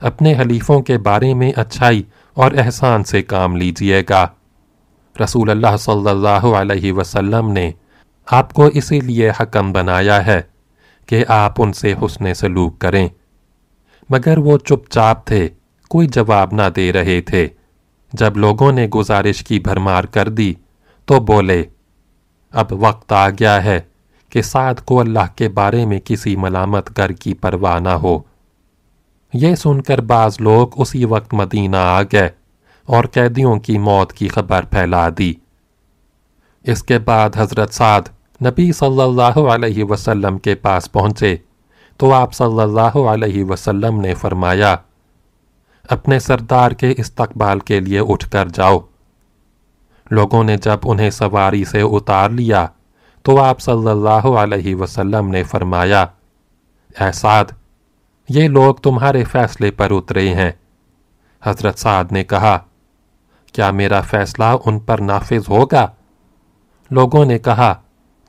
اپنے حلیفوں کے بارے میں اچھائی اور احسان سے کام لیجیے گا۔ رسول اللہ صلی اللہ علیہ وسلم نے آپ کو اسی لیے حکم بنایا ہے کہ آپ ان سے حسن سلوک کریں۔ مگر وہ چپ چاپ تھے۔ کوئی جواب نہ دے رہے تھے۔ جب لوگوں نے گزارش کی بھرمار کر دی تو بولے، اب وقت آ گیا ہے کہ سعد کو اللہ کے بارے میں کسی ملامت گر کی پرواہ نہ ہو۔ یہ سن کر بعض لوگ اسی وقت مدینہ آ گئے اور قیدیوں کی موت کی خبر پھیلا دی۔ اس کے بعد حضرت سعد نبی صلی اللہ علیہ وسلم کے پاس پہنچے تو آپ صلی اللہ علیہ وسلم نے فرمایا اپنے سردار کے استقبال کے لیے اٹھ کر جاؤ۔ لوگوں نے جب انہیں سواری سے اتار لیا تو آپ صلی اللہ علیہ وسلم نے فرمایا، اے سعد، یہ لوگ تمہارے فیصلے پر اترے ہیں۔ حضرت سعد نے کہا، کیا میرا فیصلہ ان پر نافذ ہوگا؟ لوگوں نے کہا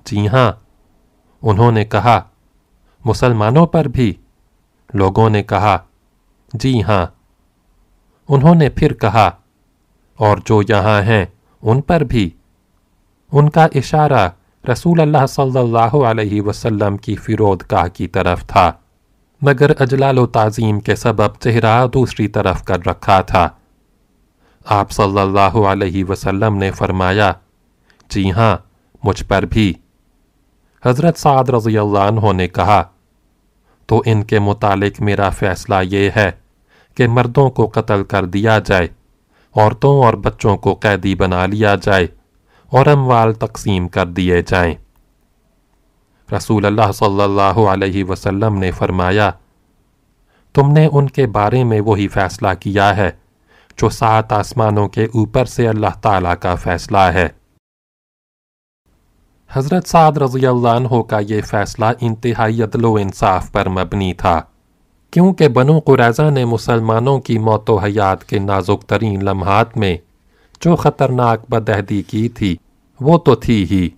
جی ہاں۔ انہوں نے کہا، مسلمانوں پر بھی۔ لوگوں نے کہا جی ہاں۔ انہوں نے پھر کہا، اور جو یہاں ہیں، ان پر بھی۔ ان کا اشارہ رسول اللہ صلی اللہ علیہ وسلم کی فرود کا کی طرف تھا، مگر اجلال و تعظیم کے سبب چہرہ دوسری طرف کر رکھا تھا۔ آپ صلی اللہ علیہ وسلم نے فرمایا جی ہاں مجھ پر بھی۔ حضرت سعد رضی اللہ عنہ نے کہا، تو ان کے متعلق میرا فیصلہ یہ ہے کہ مردوں کو قتل کر دیا جائے، عورتوں اور بچوں کو قیدی بنا لیا جائے اور اموال تقسیم کر دیے جائیں۔ رسول اللہ صلی اللہ علیہ وسلم نے فرمایا، تم نے ان کے بارے میں وہی فیصلہ کیا ہے جو سات آسمانوں کے اوپر سے اللہ تعالیٰ کا فیصلہ ہے۔ حضرت سعد رضی اللہ عنہ کا یہ فیصلہ انتہائی عدل و انصاف پر مبنی تھا۔ کیونکہ بنو قریضہ نے مسلمانوں کی موت و حیات کے نازک ترین لمحات میں جو خطرناک بدہدی کی تھی، وہ تو تھی ہی۔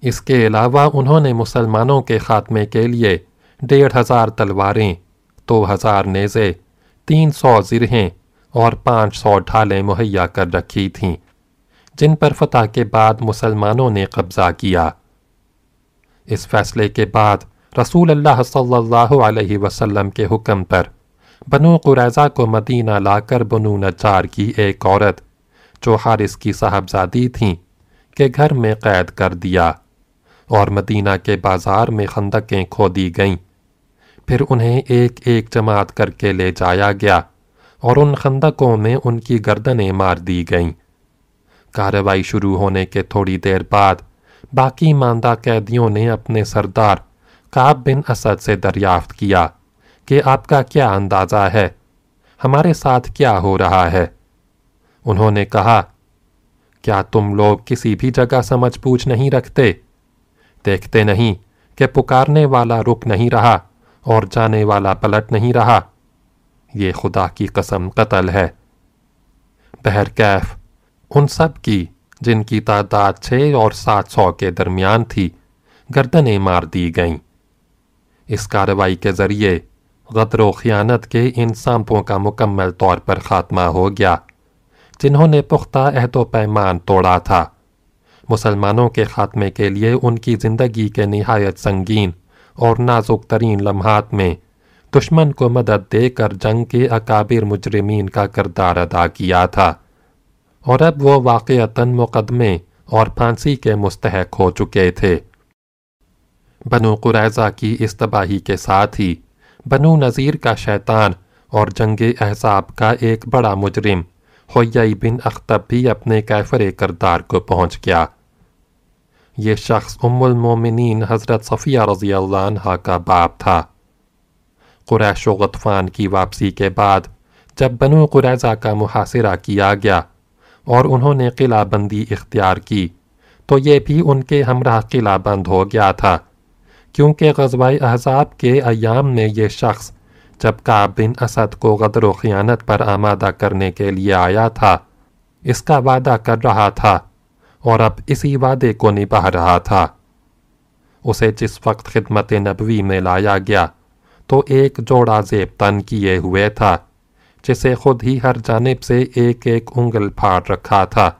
اس کے علاوہ انہوں نے مسلمانوں کے خاتمے کے لیے ڈیڑھ ہزار تلواریں، دو ہزار نیزے، تین سو زرہیں اور پانچ سو ڈھالیں مہیا کر رکھی تھیں، جن پر فتح کے بعد مسلمانوں نے قبضہ کیا۔ اس فیصلے کے بعد رسول اللہ صلی اللہ علیہ وسلم کے حکم پر بنو قریضہ کو مدینہ لا کر بنو نجار کی ایک عورت جو حارث کی صاحبزادی تھیں کہ گھر میں قید کر دیا اور مدینہ کے بازار میں خندقیں کھو دی گئیں پھر انہیں ایک ایک جماعت کر کے لے جایا گیا اور ان خندقوں میں ان کی گردنیں مار دی گئیں کارروائی شروع ہونے کے تھوڑی دیر بعد باقی ماندہ قیدیوں نے اپنے سردار کعب بن اسد سے دریافت کیا کہ آپ کا کیا اندازہ ہے؟ ہمارے ساتھ کیا ہو رہا ہے؟ انہوں نے کہا، کیا تم لوگ کسی بھی جگہ سمجھ پوچھ نہیں رکھتے؟ دیکھتے نہیں کہ پکارنے والا رک نہیں رہا اور جانے والا پلٹ نہیں رہا۔ یہ خدا کی قسم قتل ہے۔ بہرکیف ان سب کی جن کی تعداد چھ اور سات سو کے درمیان تھی، گردنیں مار دی گئیں۔ اس کارروائی کے ذریعے غدر و خیانت کے ان سانپوں کا مکمل طور پر خاتمہ ہو گیا، جنہوں نے پختہ عہد و پیمان توڑا تھا۔ مسلمانوں کے خاتمے کے لیے ان کی زندگی کے نہایت سنگین اور نازک ترین لمحات میں دشمن کو مدد دے کر جنگ کے اکابر مجرمین کا کردار ادا کیا تھا۔ اور اب وہ واقعتاً مقدمے اور پھانسی کے مستحق ہو چکے تھے۔ بنو قریضہ کی اس تباہی کے ساتھ ہی۔ بنو نذیر کا شیطان اور جنگ احزاب کا ایک بڑا مجرم۔ ہوئی بن اختب بھی اپنے کیفر کردار کو پہنچ گیا۔ یہ شخص ام المومنین حضرت صفیہ رضی اللہ عنہ کا باپ تھا۔ قریش و غطفان کی واپسی کے بعد جب بنو قریضہ کا محاصرہ کیا گیا اور انہوں نے قلعہ بندی اختیار کی تو یہ بھی ان کے ہمراہ قلعہ بند ہو گیا تھا۔ کیونکہ غزوہ احزاب کے ایام میں یہ شخص جب کعب بن اسد کو غدر و خیانت پر آمادہ کرنے کے لیے آیا تھا، اس کا وعدہ کر رہا تھا اور اب اسی وعدے کو نباہ رہا تھا۔ اسے جس وقت خدمت نبوی میں لایا گیا تو ایک جوڑا زیب تن کیے ہوئے تھا، جسے خود ہی ہر جانب سے ایک ایک انگل پھاڑ رکھا تھا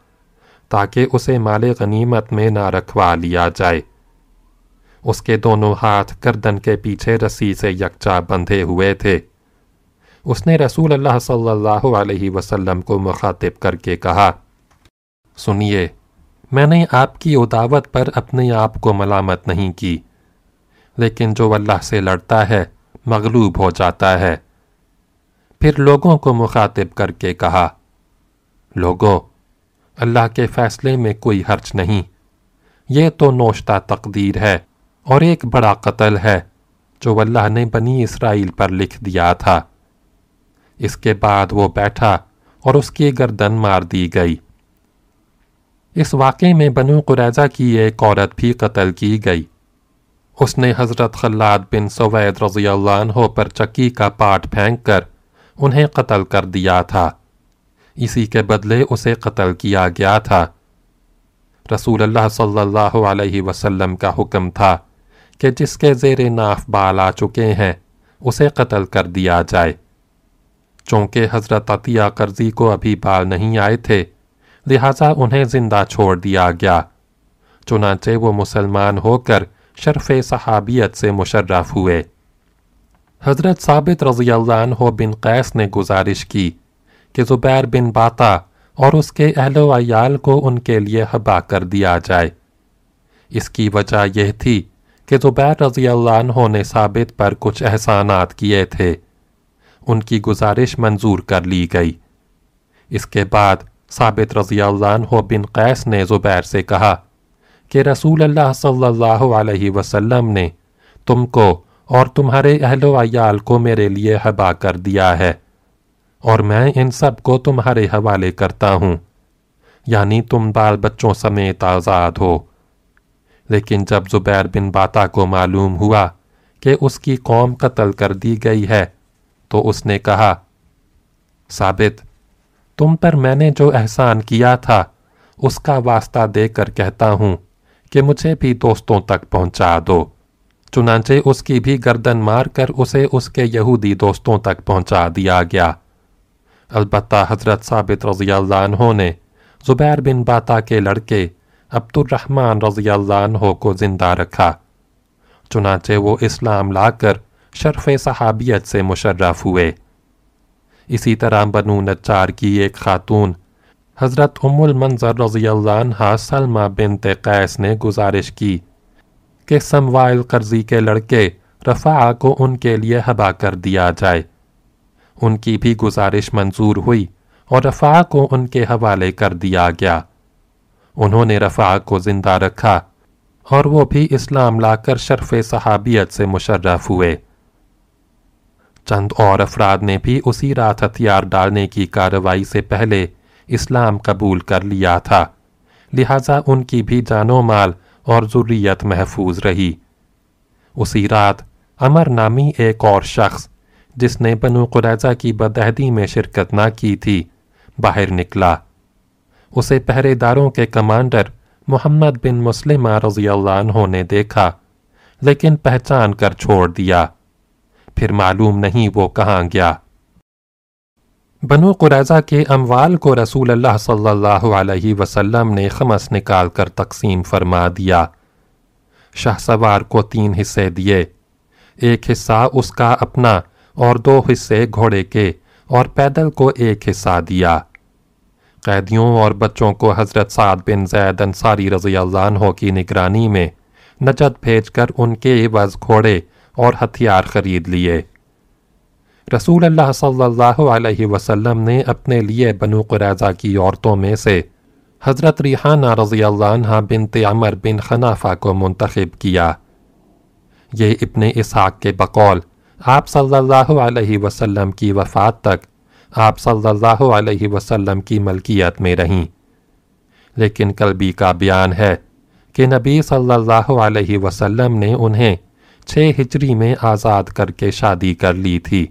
تاکہ اسے مال غنیمت میں نہ رکھوا لیا جائے۔ اس کے دونوں ہاتھ گردن کے پیچھے رسی سے یکجا بندھے ہوئے تھے۔ اس نے رسول اللہ صلی اللہ علیہ وسلم کو مخاطب کر کے کہا، سنیے، میں نے آپ کی اداوت پر اپنے آپ کو ملامت نہیں کی، لیکن جو اللہ سے لڑتا ہے، مغلوب ہو جاتا ہے۔ پھر لوگوں کو مخاطب کر کے کہا، لوگوں، اللہ کے فیصلے میں کوئی حرچ نہیں، یہ تو نوشتہ تقدیر ہے۔ اور ایک بڑا قتل ہے جو اللہ نے بنی اسرائیل پر لکھ دیا تھا۔ اس کے بعد وہ بیٹھا اور اس کی گردن مار دی گئی۔ اس واقعے میں بنو قریضہ کی ایک عورت بھی قتل کی گئی۔ اس نے حضرت خلاد بن سوید رضی اللہ عنہ پر چکی کا پاٹ پھینک کر انہیں قتل کر دیا تھا۔ اسی کے بدلے اسے قتل کیا گیا تھا۔ رسول اللہ صلی اللہ علیہ وسلم کا حکم تھا۔ کہ جس کے زیر ناف بال آ چکے ہیں، اسے قتل کر دیا جائے۔ چونکہ حضرت عطیہ قرضی کو ابھی بال نہیں آئے تھے، لہٰذا انہیں زندہ چھوڑ دیا گیا۔ چنانچہ وہ مسلمان ہو کر شرف صحابیت سے مشرف ہوئے۔ حضرت ثابت رضی اللہ عنہ بن قیس نے گزارش کی کہ زبیر بن باتا اور اس کے اہل و عیال کو ان کے لیے حبا کر دیا جائے۔ اس کی وجہ یہ تھی کہ زبیر رضی اللہ عنہ نے ثابت پر کچھ احسانات کیے تھے۔ ان کی گزارش منظور کر لی گئی۔ اس کے بعد ثابت رضی اللہ عنہ بن قیس نے زبیر سے کہا کہ رسول اللہ صلی اللہ علیہ وسلم نے تم کو اور تمہارے اہل و عیال کو میرے لیے حبا کر دیا ہے اور میں ان سب کو تمہارے حوالے کرتا ہوں یعنی تم بال بچوں سمیت آزاد ہو۔ لیکن جب زبیر بن باتا کو معلوم ہوا کہ اس کی قوم قتل کر دی گئی ہے، تو اس نے کہا، ثابت، تم پر میں نے جو احسان کیا تھا، اس کا واسطہ دے کر کہتا ہوں کہ مجھے بھی دوستوں تک پہنچا دو۔ چنانچہ اس کی بھی گردن مار کر اسے اس کے یہودی دوستوں تک پہنچا دیا گیا۔ البتہ حضرت ثابت رضی اللہ عنہ نے زبیر بن باتا کے لڑکے عبد الرحمن رضی اللہ عنہ کو زندہ رکھا چنانچہ وہ اسلام لا کر شرف صحابیت سے مشرف ہوئے اسی طرح بنو نچار کی ایک خاتون حضرت ام المنظر رضی اللہ عنہ سلمہ بنت قیس نے گزارش کی کہ سموائل قرضی کے لڑکے رفع کو ان کے لیے حبا کر دیا جائے ان کی بھی گزارش منظور ہوئی اور رفع کو ان کے حوالے کر دیا گیا انہوں نے رفع کو زندہ رکھا اور وہ بھی اسلام لا کر شرف صحابیت سے مشرف ہوئے۔ چند اور افراد نے بھی اسی رات ہتھیار ڈالنے کی کارروائی سے پہلے اسلام قبول کر لیا تھا۔ لہٰذا ان کی بھی جان و مال اور ذریت محفوظ رہی۔ اسی رات امر نامی ایک اور شخص، جس نے بنو قریضہ کی بدہدی میں شرکت نہ کی تھی، باہر نکلا۔ اسے پہرے داروں کے کمانڈر محمد بن مسلمہ رضی اللہ عنہ نے دیکھا، لیکن پہچان کر چھوڑ دیا۔ پھر معلوم نہیں وہ کہاں گیا۔ بنو قریضہ کے اموال کو رسول اللہ صلی اللہ علیہ وسلم نے خمس نکال کر تقسیم فرما دیا۔ شاہ سوار کو تین حصے دیے، ایک حصہ اس کا اپنا اور دو حصے گھوڑے کے، اور پیدل کو ایک حصہ دیا۔ قیدیوں اور بچوں کو حضرت سعد بن زید انصاری رضی اللہ عنہ کی نگرانی میں نجد بھیج کر ان کے عوض گھوڑے اور ہتھیار خرید لیے۔ رسول اللہ صلی اللہ علیہ وسلم نے اپنے لیے بنو قریضہ کی عورتوں میں سے حضرت ریحانہ رضی اللہ عنہ بنت عمر بن خنافہ کو منتخب کیا۔ یہ ابن اسحاق کے بقول آپ صلی اللہ علیہ وسلم کی وفات تک آپ صلی اللہ علیہ وسلم کی ملکیت میں رہیں۔ لیکن قلبی کا بیان ہے کہ نبی صلی اللہ علیہ وسلم نے انہیں چھ ہجری میں آزاد کر کے شادی کر لی تھی۔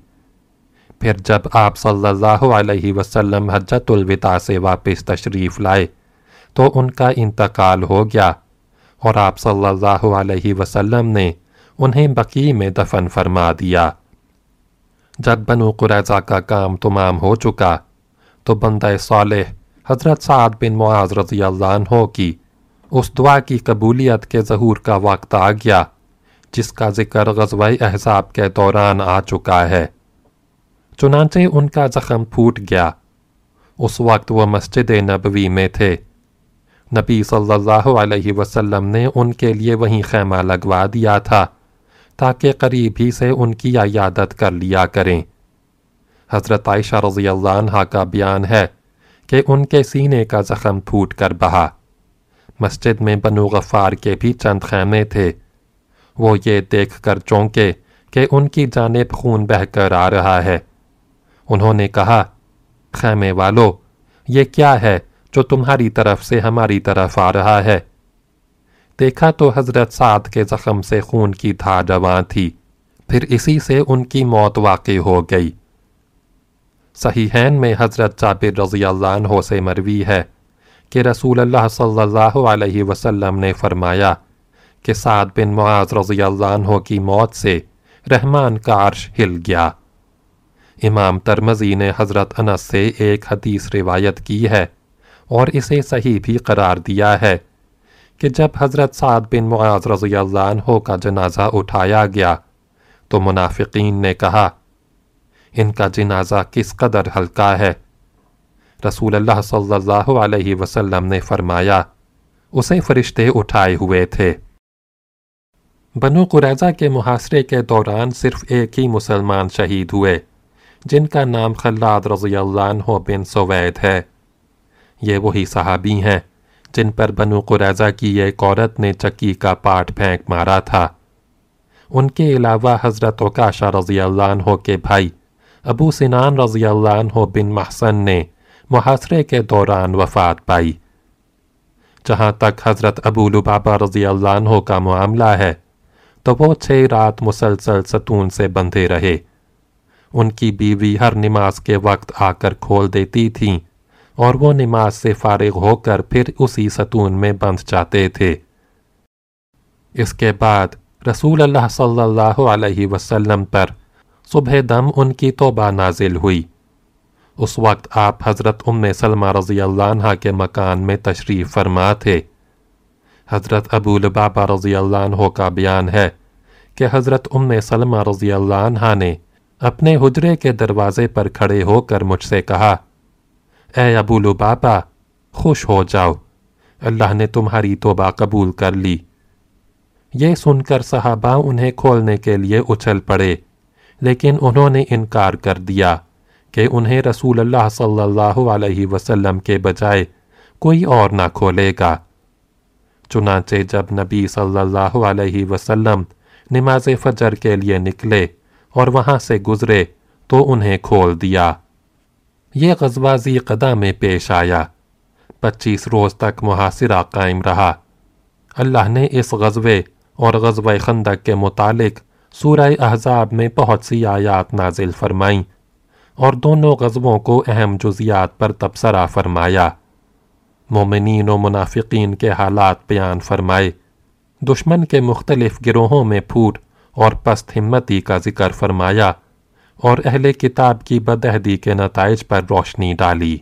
پھر جب آپ صلی اللہ علیہ وسلم حجت الوداع سے واپس تشریف لائے تو ان کا انتقال ہو گیا اور آپ صلی اللہ علیہ وسلم نے انہیں بقی میں دفن فرما دیا۔ جب بنو قریضہ کا کام تمام ہو چکا، تو بندہ صالح حضرت سعد بن معاذ رضی اللہ عنہ کی اس دعا کی قبولیت کے ظہور کا وقت آ گیا، جس کا ذکر غزوہ احزاب کے دوران آ چکا ہے۔ چنانچہ ان کا زخم پھوٹ گیا۔ اس وقت وہ مسجد نبوی میں تھے۔ نبی صلی اللہ علیہ وسلم نے ان کے لیے وہیں خیمہ لگوا دیا تھا۔ تاکہ قریب ہی سے ان کی عیادت کر لیا کریں۔ حضرت عائشہ رضی اللہ عنہ کا بیان ہے کہ ان کے سینے کا زخم پھوٹ کر بہا۔ مسجد میں بنو غفار کے بھی چند خیمے تھے۔ وہ یہ دیکھ کر چونکے کہ ان کی جانب خون بہ کر آ رہا ہے۔ انہوں نے کہا، خیمے والو، یہ کیا ہے جو تمہاری طرف سے ہماری طرف آ رہا ہے؟ دیکھا تو حضرت سعد کے زخم سے خون کی تھا جوان تھی، پھر اسی سے ان کی موت واقع ہو گئی۔ صحیحین میں حضرت جابر رضی اللہ عنہ سے مروی ہے کہ رسول اللہ صلی اللہ علیہ وسلم نے فرمایا کہ سعد بن معاذ رضی اللہ عنہ کی موت سے رحمان کا عرش ہل گیا۔ امام ترمزی نے حضرت انس سے ایک حدیث روایت کی ہے اور اسے صحیح بھی قرار دیا ہے۔ کہ جب حضرت سعد بن معاذ رضی اللہ عنہ کا جنازہ اٹھایا گیا تو منافقین نے کہا، ان کا جنازہ کس قدر ہلکا ہے؟ رسول اللہ صلی اللہ علیہ وسلم نے فرمایا، اسے فرشتے اٹھائے ہوئے تھے۔ بنو قریضہ کے محاصرے کے دوران صرف ایک ہی مسلمان شہید ہوئے، جن کا نام خلاد رضی اللہ عنہ بن سوید ہے۔ یہ وہی صحابی ہیں۔ جن پر بنو قریضہ کی ایک عورت نے چکی کا پاٹ پھینک مارا تھا۔ ان کے علاوہ حضرت عکاشہ رضی اللہ عنہ کے بھائی ابو سنان رضی اللہ عنہ بن محسن نے محاصرے کے دوران وفات پائی۔ جہاں تک حضرت ابو لبابہ رضی اللہ عنہ کا معاملہ ہے، تو وہ چھ رات مسلسل ستون سے بندھے رہے۔ ان کی بیوی ہر نماز کے وقت آ کر کھول دیتی تھیں۔ اور وہ نماز سے فارغ ہو کر پھر اسی ستون میں بند جاتے تھے۔ اس کے بعد رسول اللہ صلی اللہ علیہ وسلم پر صبح دم ان کی توبہ نازل ہوئی۔ اس وقت آپ حضرت ام سلمہ رضی اللہ عنہ کے مکان میں تشریف فرما تھے۔ حضرت ابو لبابہ رضی اللہ عنہ کا بیان ہے کہ حضرت ام سلمہ رضی اللہ عنہ نے اپنے حجرے کے دروازے پر کھڑے ہو کر مجھ سے کہا اے ابو لبابا خوش ہو جاؤ۔ اللہ نے تمہاری توبہ قبول کر لی۔ یہ سن کر صحابہ انہیں کھولنے کے لیے اچھل پڑے، لیکن انہوں نے انکار کر دیا کہ انہیں رسول اللہ صلی اللہ علیہ وسلم کے بجائے کوئی اور نہ کھولے گا۔ چنانچہ جب نبی صلی اللہ علیہ وسلم نماز فجر کے لیے نکلے اور وہاں سے گزرے تو انہیں کھول دیا۔ یہ غزوہ زی قدہ میں پیش آیا۔ پچیس روز تک محاصرہ قائم رہا۔ اللہ نے اس غزوے اور غزوہ خندق کے متعلق سورہ احزاب میں بہت سی آیات نازل فرمائیں اور دونوں غزووں کو اہم جزیات پر تبصرہ فرمایا۔ مومنین و منافقین کے حالات بیان فرمائے۔ دشمن کے مختلف گروہوں میں پھوٹ اور پست ہمتی کا ذکر فرمایا۔ اور اہل کتاب کی بدعہدی کے نتائج پر روشنی ڈالی۔